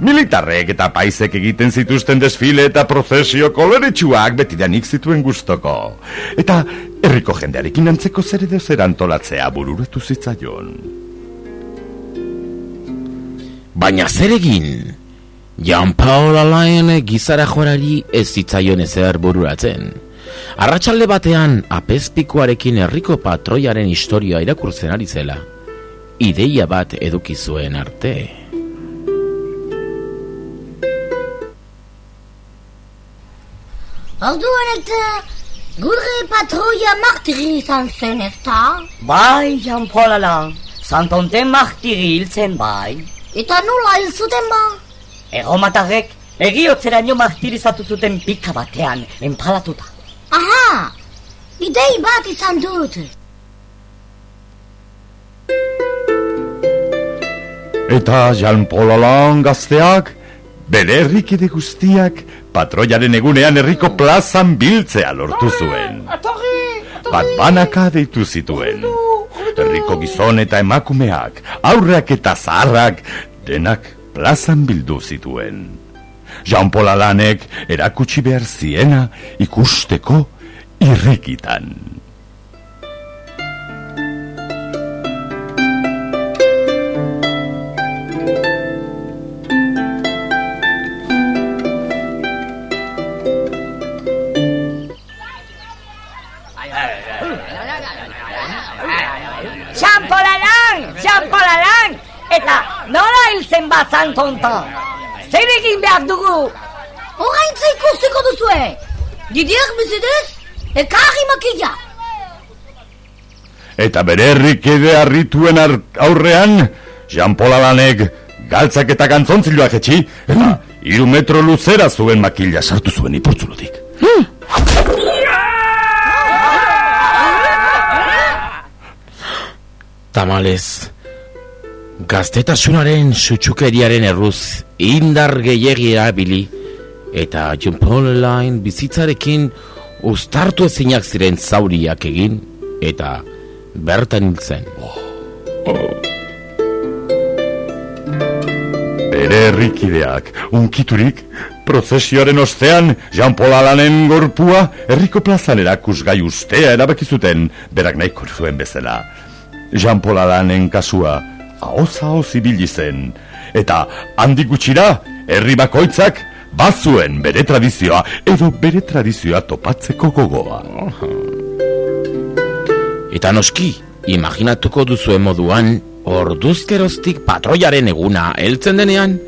Militarrek eta paisek egiten zituzten desfile eta prozesio koloretsuak betidanik zituen gustoko. Eta herriko jendearekin antzeko zer edo zer antolatzea bururatu zitzaion. Baina zer egin? Jean Paul Alain gizara joarari ez zitzaion ezer bururatzen. Arratsalde batean apezpikuarekin herriko patroiaren historia irakurtzen ari zela. Ideia bat eduki zuen arte. Orduan eta gure patroia martiri izan zen ezta? Bai, Jean Paul Alain, Santonten martiri hiltzen bai. Eta nola hil zuten ba? Erromatarrek eriotzeraino martirizatu zuten pika batean, enpalatuta. Aha! Idei bat izan dut. Eta Jean Paul Alain gazteak, bere herrikide guztiak, patroiaren egunean herriko plazan biltzea lortu zuen. Bat banaka deitu zituen. Herriko gizon eta emakumeak, aurrak eta zaharrak, denak plazan bildu zituen. Jean Paul Alanek erakutsi behar ziena ikusteko irrikitan. Jean Paul Alain, Jean Paul Alain, eta nola hiltzen bat Santonten? Zer egin behar dugu? Horaintza ikusteko duzue. Didier bizidez, ekarri makila. Eta bere herrikide harrituen ar- aurrean, Jean Paul Alanek galtzak eta gantzontziloak etxi, eta hiru metro luzera zuen makila sartu zuen ipurtzulotik. Tamalez, gaztetasunaren sutxukeriaren erruz indar gehiagi erabili eta John Paul Alain bizitzarekin uztartu ezinak ziren zauriak egin eta bertan hiltzen. Bere herrikideak, unkiturik, prozesioaren ostean, Jean Paul Alanen gorpua, herriko plazan erakusgai ustea erabaki zuten, berak nahiko zuen bezala. Jean Paul Alanen kasua, ahoz ahoz ibili zen, eta handik gutxira, herri bakoitzak, bazuen bere tradizioa, edo bere tradizioa topatzeko gogoa. Eta noski, imaginatuko duzuen moduan, orduzkeroztik patroiaren eguna heltzen denean,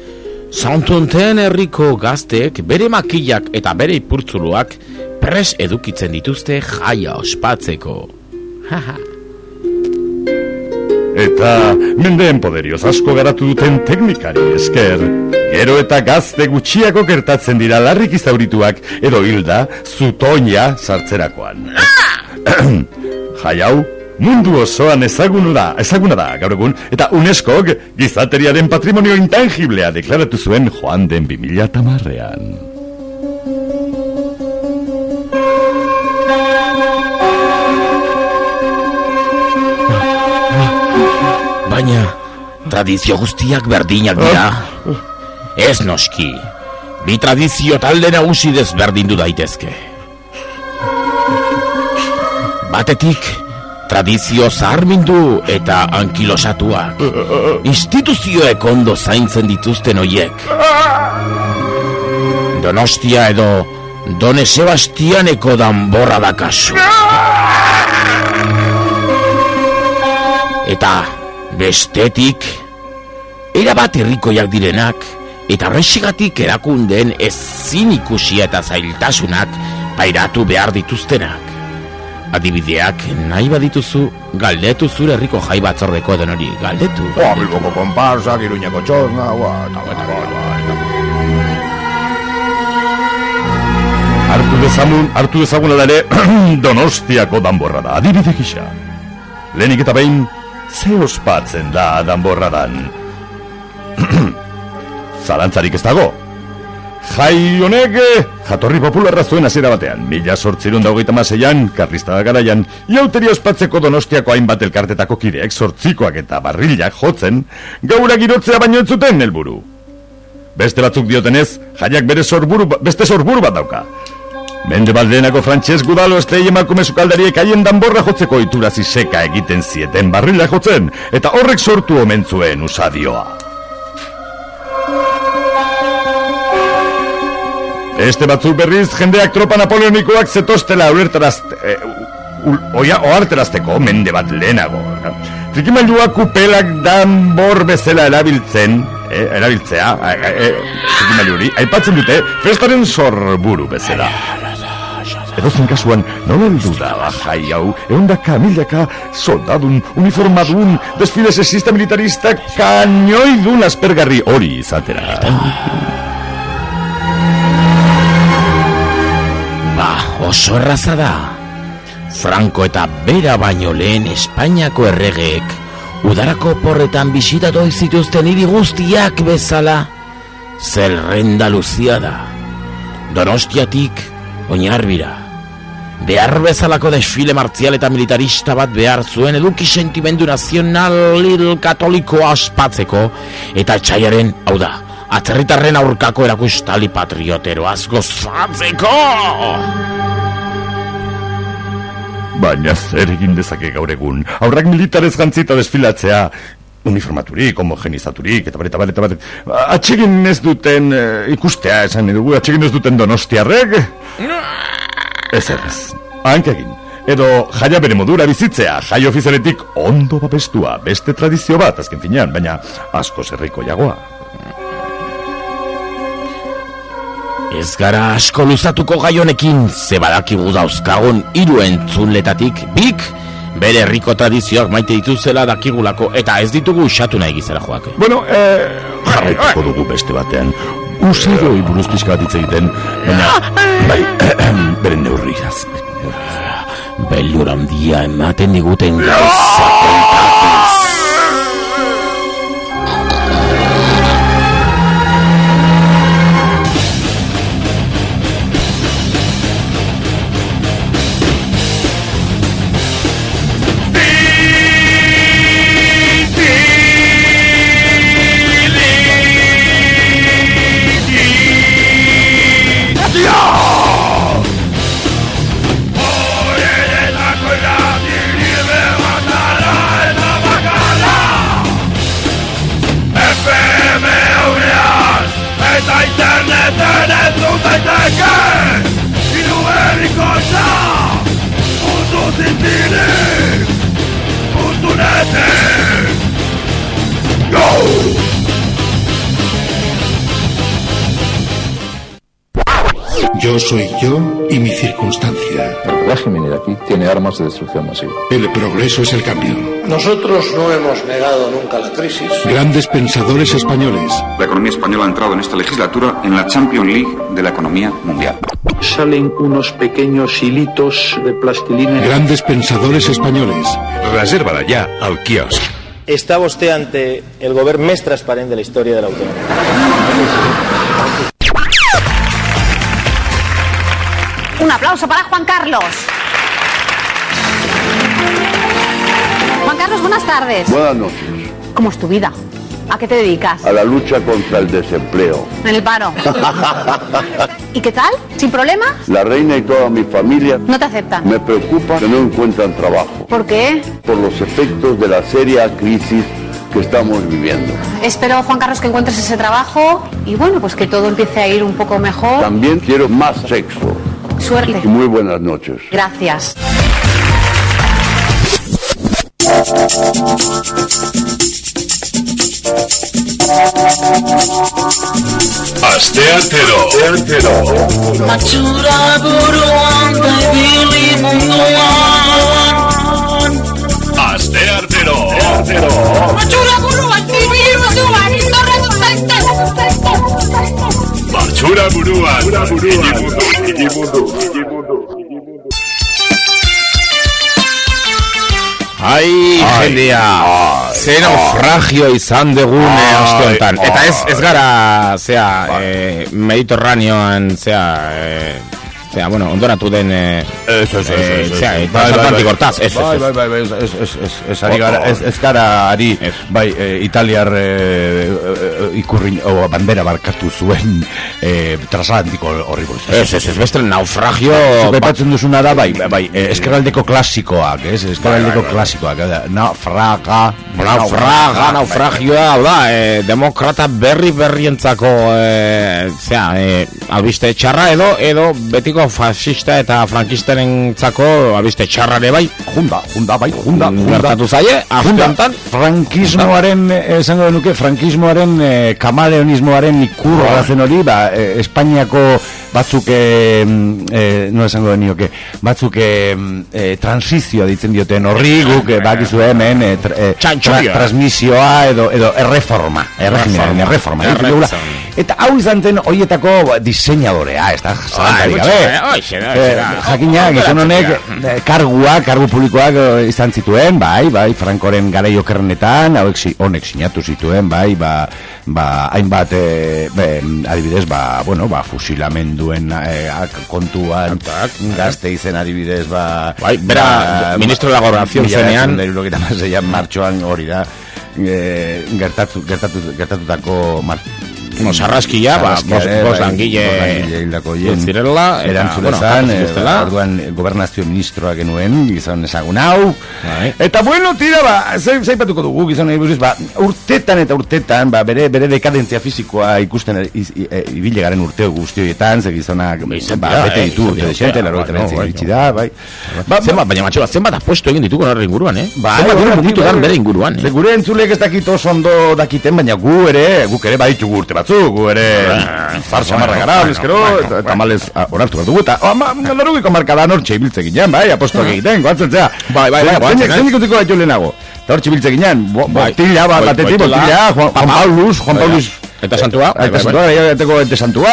Santonten herriko gazteek bere makilak eta bere ipurtzuluak pres edukitzen dituzte jaia ospatzeko. Haha. Eta mendeen poderioz asko garatu duten teknikari esker, gero eta gazte gutxiako gertatzen dira larrik izaurituak edo hilda zutoina sartzerakoan. <clears throat> Jai hau, mundu osoan ezaguna da, ezaguna da gaur egun, eta UNESCOk gizateriaren patrimonio intangiblea deklaratu zuen joan den 2000 tamarrean. Baina, tradizio guztiak berdinak dira. Ez noski, bi tradizio talde nagusi desberdindu daitezke. Batetik, tradizio zaharmindu eta ankilosatuak. Instituzioek ondo zaintzen dituzten hoiek. Donostia edo Done Sebastianeko danborra da kasu. Eta bestetik, erabat herrikoiak direnak, eta horrexigatik erakundeen ezin ikusia eta zailtasunak pairatu behar dituztenak. Adibideak nahi badituzu, galdetu zure herriko jai batzordeko den hori, galdetu. Oa, Bilboko konparsak, Iruñeko txosna, oa, eta, eta, eta, Hartu dezagun, hartu dezagun ere <clears throat> Donostiako danborra da, adibide gisa. Lehenik eta behin, ze ospatzen da danborradan. <clears throat> Zalantzarik ez dago. Jai honek, eh, jatorri popularra zuen hasiera batean. Mila sortzirun daugaita maseian, karlista garaian, iauteri ospatzeko donostiako hainbat elkartetako kideek sortzikoak eta barrilak jotzen, gaura girotzea baino ez zuten helburu. Beste batzuk diotenez, jaiak bere sorburu, ba- beste sorburu bat dauka. Mende baldenako frantxez gudalo estei emakume sukaldariek haien danborra jotzeko iturazi seka egiten zieten barrila jotzen, eta horrek sortu omen zuen usadioa. Este batzuk berriz, jendeak tropa napoleonikoak zetostela ulertaraz... E, oia, oarterazteko mende bat lehenago. Trikimailuak kupelak danbor bezala erabiltzen, eh, erabiltzea, eh, eh, trikimailu hori, aipatzen dute, festaren sorburu bezala. Edozen kasuan, nola heldu da jai hau, eundaka, milaka, soldadun, uniformadun, desfile sexista militarista, kanioidun aspergarri hori izatera. Ba, oso erraza da. Franco eta bera baino lehen Espainiako erregeek udarako porretan bisitatu zituzten hiri guztiak bezala zerrenda luzia da. Donostiatik oinarbira. Behar bezalako desfile martzial eta militarista bat behar zuen eduki sentimendu nazional katolikoa ospatzeko eta txaiaren, hau da, atzerritarren aurkako erakustali patrioteroaz gozatzeko! Baina zer egin dezake gaur egun, aurrak militarez jantzita desfilatzea, uniformaturik, homogenizaturik, eta bat, eta bat, eta bat, atxegin ez duten eh, ikustea, esan dugu, atxegin ez duten donostiarrek? Ez ez, hankegin. Edo jaia bere modura bizitzea, jai ofizialetik ondo babestua, beste tradizio bat, azken finean, baina asko zerriko jagoa. Ez gara asko luzatuko gai honekin, ze badakigu dauzkagun hiru entzunletatik, bik, bere herriko tradizioak maite dituzela dakigulako, eta ez ditugu usatu nahi gizera joak. Bueno, eh, jarraituko dugu beste batean. Usadoi buruz pixka bat hitz egiten, baina, bai, beren neurriaz. Beldur handia ematen diguten gauza Yo soy yo y mi circunstancia. El régimen iraquí tiene armas de destrucción masiva. El progreso es el cambio. Nosotros no hemos negado nunca la crisis. Grandes pensadores españoles. La economía española ha entrado en esta legislatura en la Champions League de la economía mundial. Salen unos pequeños hilitos de plastilina. Grandes pensadores españoles. Reserva ya al quiosc. Està vostè ante el govern més transparent de la història de l'autonomia. Un aplauso para Juan Carlos. Juan Carlos, buenas tardes. Buenas noches. ¿Cómo es tu vida? ¿A qué te dedicas? a la lucha contra el desempleo. En el paro. <laughs> ¿Y qué tal? ¿Sin problema? La reina y toda mi familia No te aceptan. me preocupa que no encuentran trabajo ¿Por qué? por los efectos de la seria crisis que estamos viviendo. Espero, Juan Carlos, que encuentres ese trabajo y bueno, pues que todo empiece a ir un poco mejor. También quiero más sexo. Suerte. Y muy buenas noches. Gracias. Asteartero. Matxura buruan da ibili munduan Asteartero. Matxura buruan Matxura buruan. Igimundu. Ai, Ai, jendea, ai, ze ai. naufragio izan degun aste honetan. Eta ez, ez gara, zea, eh, Mediterraneoan, zea, eh, zea, bueno, ondoratu den, eh, Ez, ez, ez, ez, Bai, eh, bai, bai. hortaz, ez, ez, Bai, ez. bai, bai, bai, ez, ez, ez, ez, ez, ari gara, ez, ez gara ari, bai, eh, italiar eh, eh, ikurrin, o bandera barkatu zuen eh, transatlantiko horri buruz. Ez, ez, ez, beste naufragio... Zuk aipatzen duzuna da, bai, bai, eskerraldeko klasikoak, ez, eskerraldeko klasikoak, naufraga, Naufraga, naufragioa, da, eh, demokrata berri berrientzako, eh, zea, eh, albiste txarra edo, edo betiko fascista eta frankistarentzako albiste txarrare bai. Junda, junda, bai, junda, junda. Gertatu zaie, honetan. frankismoaren, eh, esango genuke, frankismoaren, eh, kamaleonismoaren ikurra zen hori, ba, eh, Espainiako batzuk, eh, mm, eh, no esango genioke, batzuk eh, eh, transizioa ditzen dioten. Horri, guk, eh, bakizu hemen, eh, tra, eh, tra, transmisioa edo, edo erreforma, erregimenaren erreforma, dugula. Eta hau izan zen hoietako diseinadorea, ez da, gabe. jakina, gizon honek karguak, kargu publikoak izan zituen, bai, bai, Frankoren garai okerrenetan, hauek honek sinatu zituen, bai, ba, ba, hainbat, be, adibidez, ba, bueno, ba, fusilamenduen eh, ak- kontuan, gazte izen adibidez, ba... Bai, bera, ministro de la Gobernación zenean. martxoan hori da, eh, gertatu, gertatu, gertatutako mar, Bueno, sarraskia, ba, bost- bost bai, langile hildako hil hien zirela, eta, erantzun bueno, ezan, eh, orduan eh, gobernazio ministroa genuen, gizon ezagun hau. Bai. Eta bueno, tira, ba, zaipatuko dugu gizon buruz, ba, urtetan eta urtetan, ba, bere, bere dekadentzia fisikoa ikusten iz, i- e, ibile garen urte guzti horietan, ze gizonak, ba, dira, bete eh, ditu, urte desente, bai, laro bai, bai, iritsi da, bai. Ba, zenbat, baina matxola, zenbat apuesto egin ditugu horren inguruan, eh? Bai, zenbat bai, dira bai, mugitu bai, dan bai. bere inguruan, eh? gure entzulek ez dakit oso ondo dakiten, baina gu ere, guk ere baditugu urte batzuk, gu ere farsa marra gara, bizkero, eta tamalez ah, onartu bat dugu, eta ama, larugiko markadan hortxe ibiltze ginen, bai, apostoak egiten, goatzen zea. Bai, bai, bai, goatzen, Zeinek eh? zeinek utiko gaitu lehenago, eta hortxe ibiltze ginen, Bai. botila, bat batetik, boitila, botila, Juan. Paulus, Juan Bai, Paulus, Eta santua, bai, Eta bai, santua, bai. bai, ateko ente santua,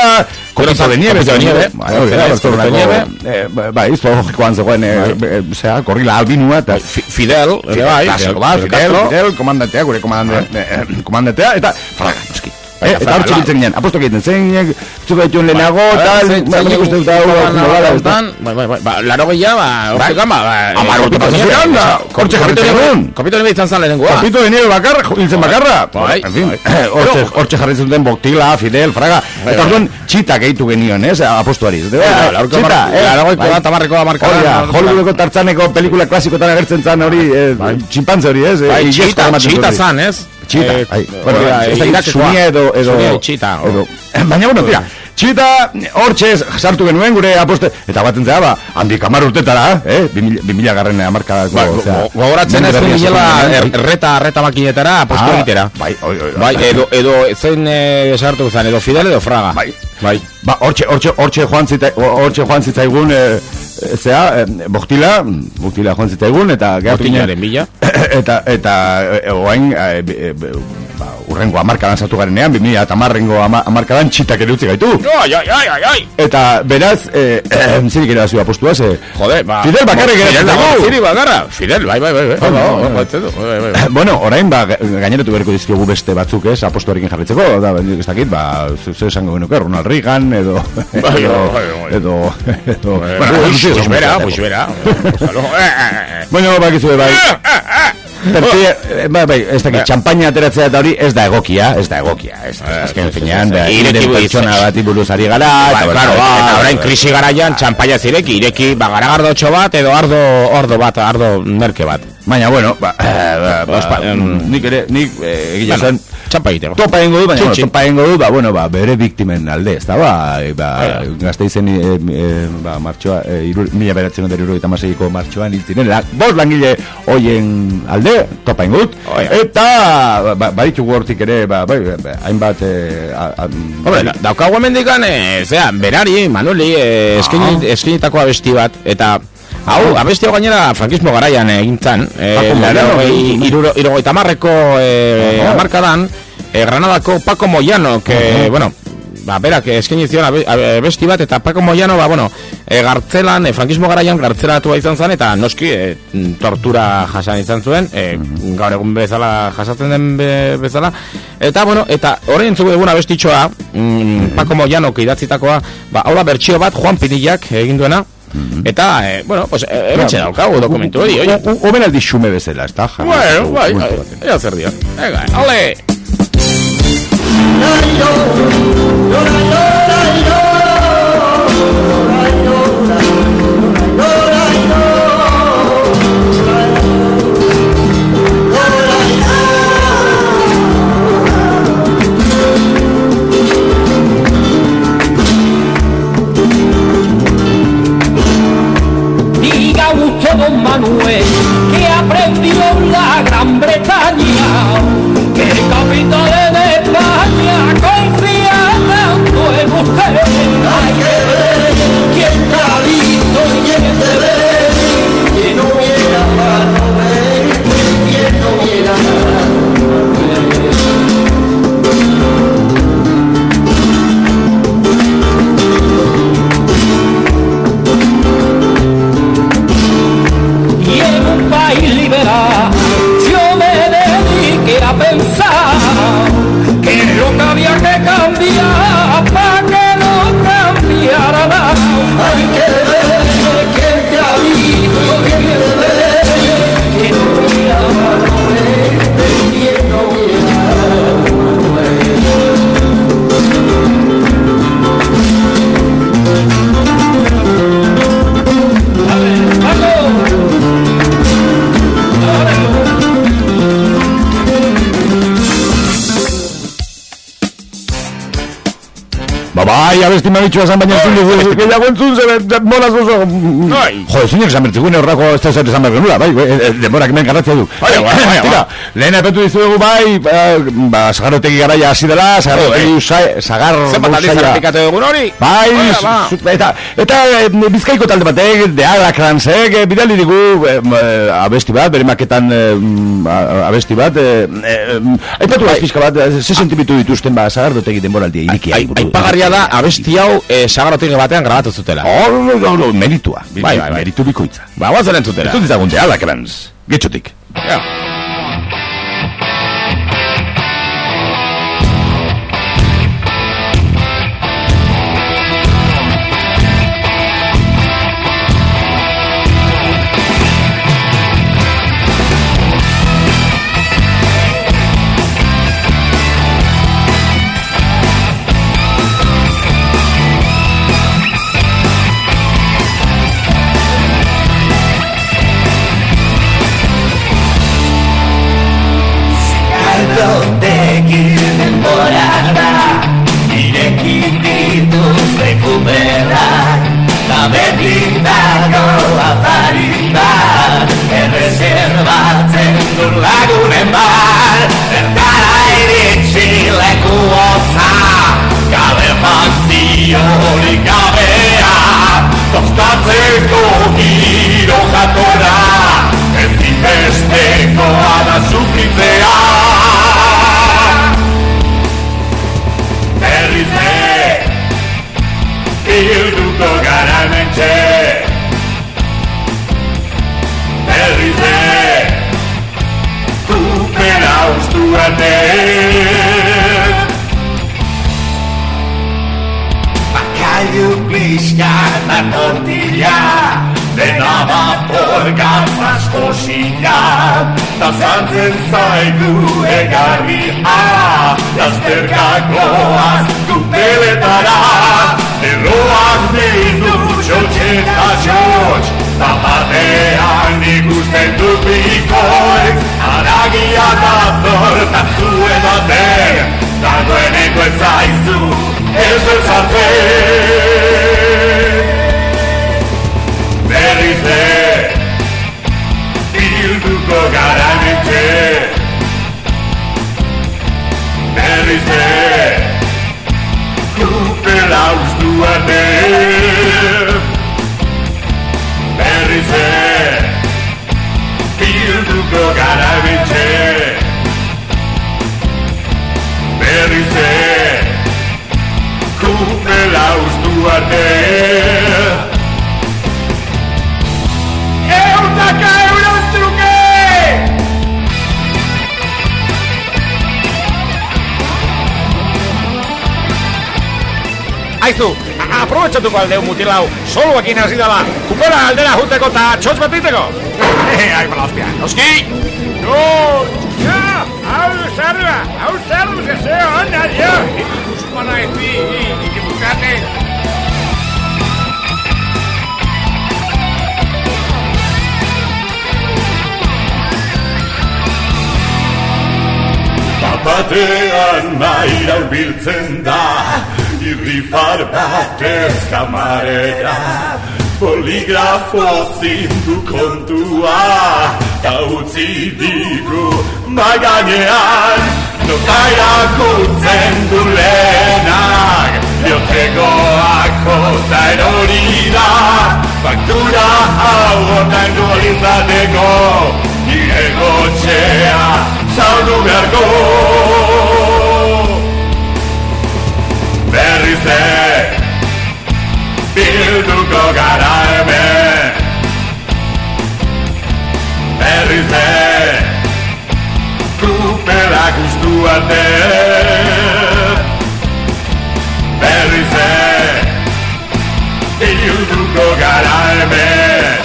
copito de nieve, de nieve, bai, da, bai, copito de nieve. eh, ba- bai, zoologikoan zegoen, eh, eh, zera, korrila albinua, eta Fi- Fidel, bai, bat, Fidel Fidel, komandantea, gure komandante, eh, komandantea, eta fraga, noski. Bai, Eh, eta bai. biltzen ginen, aposto egiten, zein zuk gaituen lehenago, Bai, tal, zein- ba, uste dut hau, egun da. Bai, bai, bai, ba, laro gehiago, ba, hortekan, ba, ba, Hamar urte Kopito pasa de nieve, ziren, da, esa, hortxe jarri Kopito de nieve- ziren. Kopito de nieve izan zan lehenengoa. Kapito nieve bakarra, hiltzen bakarra. Bai, En fin, bai. <laughs> hortxe, jarri zuten Boktila, Fidel, Fraga. Bai, Eta bai. orduan, txita gehitu genion, ez, apostuari. Bai, Bai, laurko txita, eh? Bai. bat, hamarreko hamarkadan, Hori da, hamarkadan. Hollywoodeko tartzaneko pelikula klasikotan agertzen zan hori, eh, txinpantze hori, ez? Bai, Eh, txita, txita hori. zan, ez? Txita, Eh, bai. hori Bueno, da, ez da zunia edo, txita, edo, o- baina, bueno, tira, txita, hortxe sartu genuen gure aposte, eta baten zera, ba, handik amar urtetara, eh, 2000 2000 garren amarkadako, Ba, go- gogoratzen ez zegoen, er, erreta erreta makinetara apostu Ah, egitera. Bai, oi, oi, Bai, edo edo zein eh, sartu zan edo Fidel edo Fraga. Bai. Bai. Ba, hortxe, hortxe, hortxe joan zita, hortxe joan zitzaigun, e, e, zea, e, boktila, boktila joan zitzaigun, eta gehatu ginen, bila. <coughs> eta, eta, e, oain, e, e, e, ba, urrengo amarkadan sartu garenean, 2000 eta amarrengo ama, amarkadan txitak ere utzi gaitu. Ai, ai, ai, ai, ai. Eta, beraz, e, e, zirik ere zua postua, ze, Joder, ba. Fidel bakarrik dago, zaigu. Fidel bakarra. Fidel, bai, bai, bai, bai. Bai, bai, Bai, bai. bai, bai, bai, bai. bueno, orain, ba, ga- gaineratu beharko dizkiogu beste batzuk, ez, apostuarekin jarritzeko, da, ez dakit, ba, ze- esango genuke, Ronald Reagan, edo, Bai, edo, bai, bai. edo, edo, Bueno, <laughs> bueno, pues, bera, pues bera. Luego. Eh, eh, eh. Bueno, bakizue, bai, Tertia, eh, bai, bai, ez dakit, Bai. txampaina ateratzea eta hori ez da egokia, ez da egokia. Ez, azken finean, da, Ireki pertsona bati buruz ari gara, Ba, claro, bueno, eta ba, orain ba, krisi garaian txampaia zireki, ireki ba garagardotxo bat edo ardo ordo bat, ardo merke bat. Baina, bueno, ba, ba, ba, Ospa, em, nik ere, nik, eh, egia Bueno, zen, txampa egiteko. topa egingo du, baina, bueno, topa egingo du, ba, bueno, ba, bere biktimen alde, ez da, ba, e, ba, gazteizen, e, e, ba, martxoa, e, iru, mila beratzen dut iruro eta maseiko martxoan hiltzinen, bost langile hoien alde, topa egingo dut, eta, ba, baditugu hortik ere, ba, bai, ba, hainbat, e, a, Hombre, da, daukagu hemendikan, eh, zera, berari, Manoli, eh, eskaini, eskainitako abesti bat, eta hau, abesti hau gainera frankismo garaian egin zan, eh, Paco Moyano, larogei- eh, irurogeita hamarreko eh, Granadako Paco Moyano, que, bueno, ba, berak eskaini zion abe- abe- abesti bat, eta Paco Moyano, ba, bueno, e, gartzelan, e, frankismo garaian gartzelatua izan zen, eta noski, e, tortura jasan izan zuen, e, gaur egun bezala jasatzen den be, bezala, eta, bueno, eta horrein entzugu eguna bestitxoa, mm, Paco Moyano idatzitakoa, ba, hau da bertxio bat, Juan Pinillak egin duena, eta, e, bueno, pues, e, ebetxe daukagu dokumentu hori, oie. Omen aldi xume bezala, ez da? jarri Bueno, bai, bai, ea zer dio. Venga, ale! Diga happens. Ba, bai, abesti mabitxua esan baina entzun dugu, gehiago entzun, ze, ze, molaz oso... Jo, zinek esan bertzikune horrako ez da zer behar genula, bai, bai, eh, denborak hemen garratzea du. Bai, bai, bai, bai. Tira, lehen apetu dizuegu bai, ba, ba, sagarrotegi garaia hasi dela, sagarrotegi usai, sagar... Zenbat aldiz usaia- errepikatu egun hori? Bai, ba. eta, eta eh, bizkaiko talde batek, de Alakransek, eh, bidali digu eh, eh, abesti bat, bere maketan eh, abesti bat, eh, eh, aipatu bat pixka bat, eh, ze sentimentu dituzten ba, sagardotegi denboraldia irikia. Ai- Aipagarria da, abesti hau e, sagarotegi batean grabatu zutela. Oh, no, no, meritua. Bai, bai, bai. Meritu bikoitza. Ba, guazen entzutera. Entzun dizagun, de Alakrans, getxotik. Ja. Tostatzeko giro jatora Ezinbestekoa da sufritzea. Berriz Bilduko gara mentxe Berriz Kupera ustu arte Bakailu pixka bat tortilla Dena vapor gatzaz josina Ta zantzen zaigu egarria kupeletara Erroak ditu txotxe eta txotx Ta batean ikusten du bikoek Aragia dator ta zuen baten Dagoeneko ez zaizu ez ez Berriz ez Bilduko gara mentxe Berriz ez Kupela ustu arte Berriz ez Bilduko gara mentxe Berriz ez Kupela ustu arte Eutaka euron truke! Aizu, aprobetxatuko aldeu mutilau, soloekin hasi dela, kupera aldera juteko eta txotx bat diteko. <laughs> Ai, bala, hostia, noski! No, ja, hau zerra, hau zerra, que se onda, jo! Ikusumana ez di, ikibukate. Batean naira urbiltzen da Irrifar batez kamarera Poligrafo zindu kontua Ta utzi digu maganean Notaira kutzen du lehenak Biotegoak jota erori da Faktura hau otan dualizateko Nire gotxea saldu beharko Berriz ez Bilduko gara hemen. Berriz ez Kupelak ustu arte. Berriz ez Bilduko gara hemen.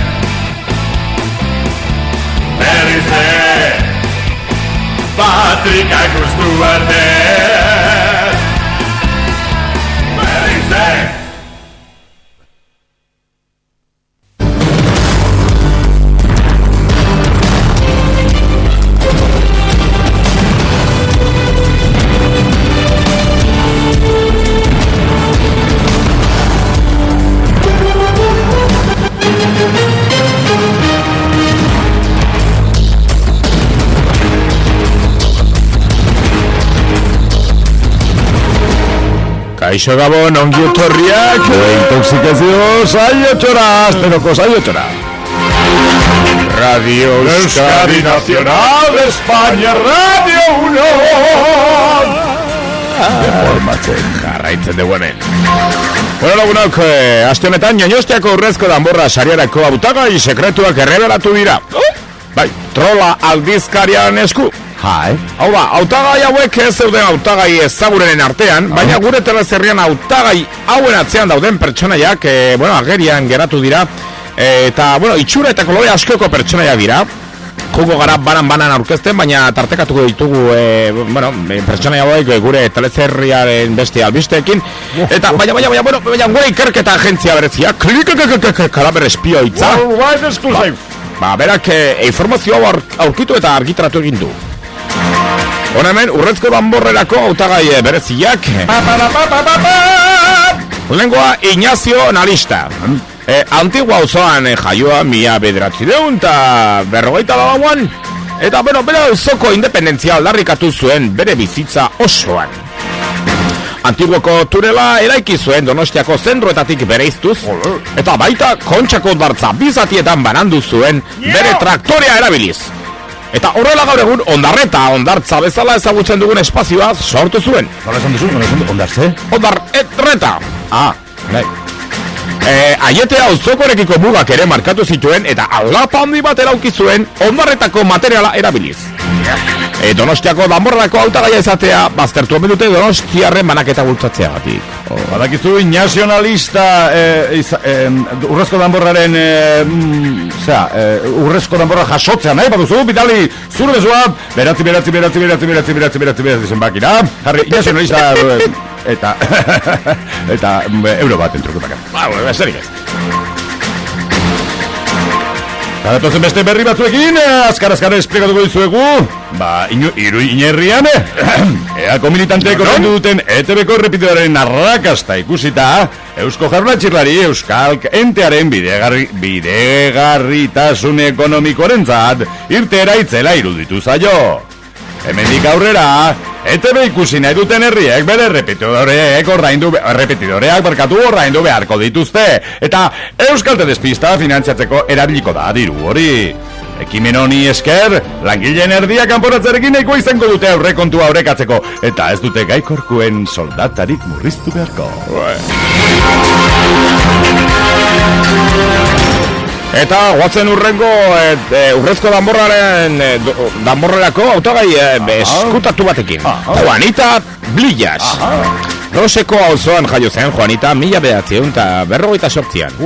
Berriz ez Patrikak ustu arte Berriz Kaixo Gabon, ongi etorriak. Intoxikazio saiotxora Azteroko saiotxora Radio Euskadi Nacional de España Radio 1 Deformatzen jarraitzen dugu hemen Bueno, lagunok, eh, aste honetan Ñañostiako urrezko danborra sariarako autagai sekretuak erreberatu dira. Bai, trola aldizkarian esku Hai. Hau da, autagai hauek ez zeuden autagai ezagurenen artean, baina gure telezerrian autagai hauen atzean dauden pertsonaiak, e, bueno, agerian geratu dira, e, eta, bueno, itxura eta kolore askoko pertsonaiak dira, Joko gara banan-banan aurkezten, baina tartekatuko ditugu, e, bueno, e, pertsonai hauek gure telezerriaren beste albisteekin. Eta, baina, baina, baina, bueno, baina, gure ikerketa agentzia berezia, klik, kalaber espioitza. Worldwide exclusive. Ba, berak e, informazio hau aur- aurkitu eta argitaratu egin du. Hona hemen, urrezko danborrerako autagai eh, bereziak. Lengoa Ignacio Nalista. E, antigua auzoan e, jaioa mila bederatzi deun eta berrogeita lauan. Eta, bueno, bere auzoko independentzia aldarrikatu zuen bere bizitza osoan. Antiguoko turela eraiki zuen donostiako zentroetatik bereiztuz, eta baita kontxako dartza bizatietan banandu zuen bere traktorea erabiliz. Eta horrela gaur egun ondarreta ondartza bezala ezagutzen dugun espazioa sortu zuen. Nola esan duzu? Nola esan duzu? Ondartze? Ondarreta. Ah, nahi. E, aietea auzokorekiko mugak ere markatu zituen eta aldapa handi bat erauki zuen ondarretako materiala erabiliz. E, donostiako damborrako hautagaia izatea, baztertu omen dute donostiarren banaketa bultzatzea batik. Badakizu nazionalista eh, iza, eh, urrezko danborraren eh, mm, zera, eh, urrezko danborra jasotzea nahi baduzu, bitali zure bezua beratzi, beratzi, beratzi, beratzi, beratzi, beratzi, beratzi, beratzi zenbakira jarri, nazionalista <laughs> eh, eta <laughs> eta mm, euro bat entruko baka Ba, ez. Eta datozen beste berri batzuekin, eh, azkar azkar esplikatuko dizuegu. Ba, inu, iru inerrian, eh, <clears throat> eako militanteek ordaindu duten ETB-ko errepidearen arrakasta ikusita Eusko Jarlatxirlari Euskal entearen bidegarri, bidegarritasun ekonomikoaren zat irtera itzela iruditu zaio. Hemendik aurrera, ETB ikusi nahi duten herriek bere repetidoreek ordaindu repetidoreak barkatu ordaindu beharko dituzte eta Euskal Telespista finantziatzeko erabiliko da diru hori. Ekimen honi esker, langileen erdia kanporatzarekin nahiko izango dute aurrekontua aurrekatzeko eta ez dute gaikorkuen soldatarik murriztu beharko. Eta guatzen urrengo e, e, urrezko danborraren e, danborrerako autogai e, eskutatu batekin. Juanita Blillas. Roseko auzoan jaio zen Juanita mila behatzeun eta berrogeita sortzian.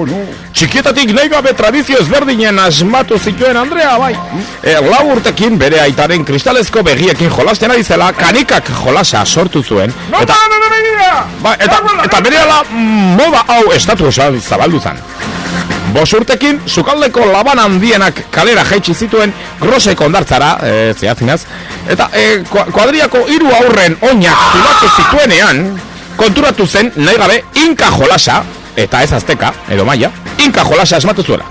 Txikietatik nahi gabe tradizio ezberdinen asmatu zituen Andrea, bai. E, lau urtekin bere aitaren kristalezko begiekin jolasten ari zela kanikak jolasa sortu zuen. Eta, ba, eta, eta bere moda hau estatu osoan zabaldu zen. Bos urtekin, sukaldeko laban handienak kalera jaitsi zituen groseko ondartzara, e, zehazinaz, eta e, kua- kuadriako hiru aurren oinak zulatu zituenean, konturatu zen nahi gabe inka jolasa, eta ez azteka, edo maia, inka jolasa esmatu zuela.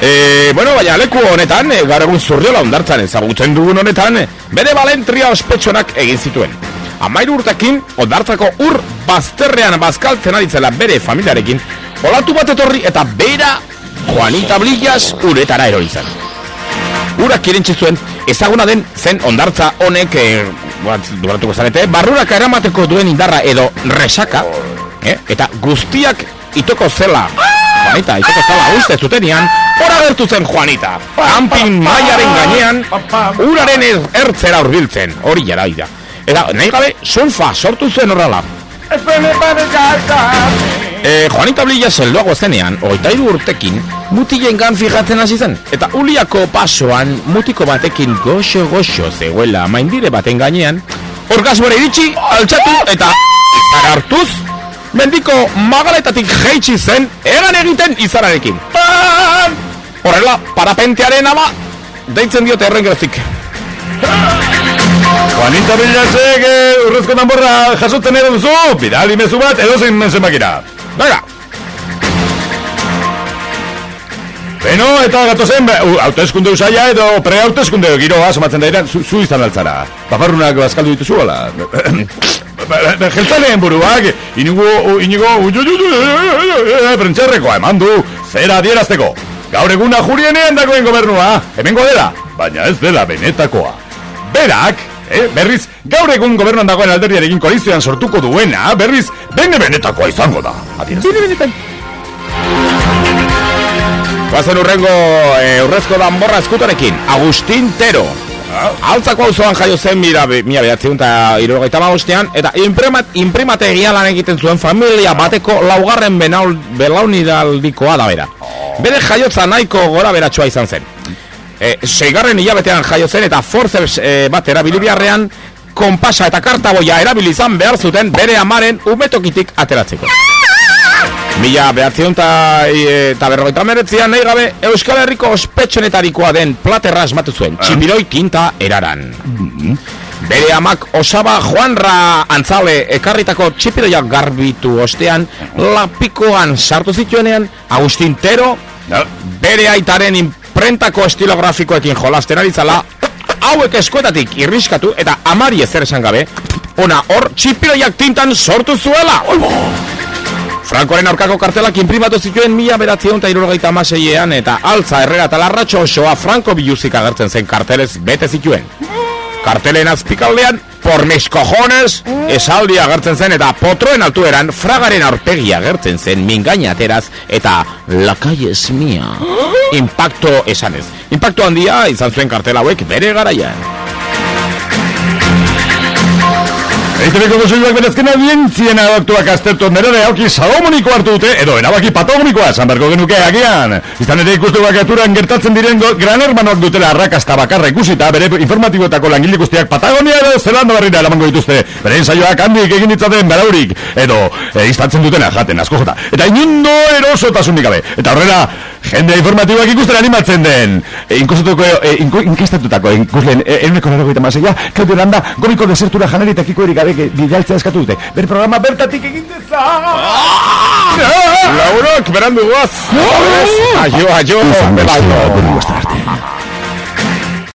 E, bueno, baina leku honetan, e, gaur egun zurriola ondartzan ezagutzen dugun honetan, bere balentria ospetsuenak egin zituen. Amairu urtekin, ondartzako ur bazterrean bazkaltzen ari zela bere familiarekin, olatu bat etorri eta bera Juanita Blillas uretara erori zen. Urak irentzi zuen, ezaguna den zen ondartza honek, e, duaratuko zarete, barruraka eramateko duen indarra edo resaka, eh? eta guztiak itoko zela, Juanita, itoko zela uste zutenian, ora gertu zen Juanita, camping maiaren gainean, uraren er- ertzera hurbiltzen, hori jara da. Eta nahi gabe, surfa sortu zuen horrela. E, Juanita Blilla zeldoago zenean, oita hiru urtekin, mutilen gan fijatzen hasi zen. Eta uliako pasoan, mutiko batekin goxo-goxo zegoela maindire baten gainean, orgasmoa iritsi, altxatu eta hartuz, mendiko magaletatik jeitsi zen, eran egiten izararekin. Horrela, parapentearen ama, deitzen diote errengerozik. Juanita Villasek eh, urrezko danborra jasotzen edo duzu, bidali mezu bat edo zein menzen bakira. Venga! Beno, eta gatozen, hauteskunde usaia edo pre-hauteskunde giroa somatzen daira, zu, zu izan altzara. Paparrunak bazkaldu dituzu, ala? <coughs> Jeltzaleen buruak, inigo, inigo, prentxerrekoa eman du, zera adierazteko. Gaur eguna jurienean dagoen gobernua, hemengo dela, baina ez dela benetakoa. Berak, eh, berriz, gaur egun gobernuan dagoen alderdiarekin koalizioan sortuko duena, berriz, bene benetakoa izango da. Bene benetan. Guazen urrengo e, urrezko danborra eskutorekin, Agustin Tero. Altzako auzoan jaio zen mira, mila behatzeun eta irurogeita magostean, eta imprimat, imprimategia lan egiten zuen familia bateko laugarren benaul, belaunidaldikoa da bera. Bere jaiotza nahiko gora beratxoa izan zen. E, seigarren hilabetean jaio zen eta forceps e, bat erabili beharrean, konpasa eta kartaboia erabili izan behar zuten bere amaren umetokitik ateratzeko. Mila behatzion eta berrogeita meretzian nahi gabe Euskal Herriko ospetxonetarikoa den platerra asmatu zuen, txipiroi tinta eraran. Bere amak osaba Juanra antzale ekarritako txipiroiak garbitu ostean, lapikoan sartu zituenean, Agustin Tero, bere aitaren imprentako estilografikoekin jolasten ari zala, hauek eskuetatik irriskatu eta amari ezer esan gabe, ona hor txipiroiak tintan sortu zuela. Frankoren aurkako kartelak imprimatu zituen mila beratzion eta irurogeita amaseian eta altza herrera eta larratxo osoa Franko biluzik agertzen zen kartelez bete zituen. Kartelen azpikaldean, por mis cojones, esaldi agertzen zen eta potroen altueran fragaren aurpegi agertzen zen mingaina ateraz eta la calle es mía. <gasps> Impacto esanez. Impactu handia izan zuen kartel hauek bere garaian. Eitebeko gozoiak berezkena bientzien adaktuak aztertu nere hauki salamoniko hartu dute, edo erabaki patagonikoa, esan berko genuke agian. Izan ere ikustu bakaturan gertatzen diren go- gran hermanoak dutela arrakasta bakarra ikusita, bere informatibotako langile guztiak Patagonia edo Zelanda barrira eramango dituzte, bere ensaioak handik egin ditzaten beraurik, edo e, iztatzen dutena jaten asko jota. Eta inundo erosotasunik gabe. Eta horrela, jende informatiboak ikusten animatzen den. E, inkustatuko, e, inku, inkestatutako ikusleen, e, euneko nero gaita mazeia, Claudio Landa, gomiko desertura janaritakiko erik gabe bidaltzea eskatu dute. Bere programa bertatik egin deza! Laurok, berandu goaz. Aio, aio, beste, buru arte.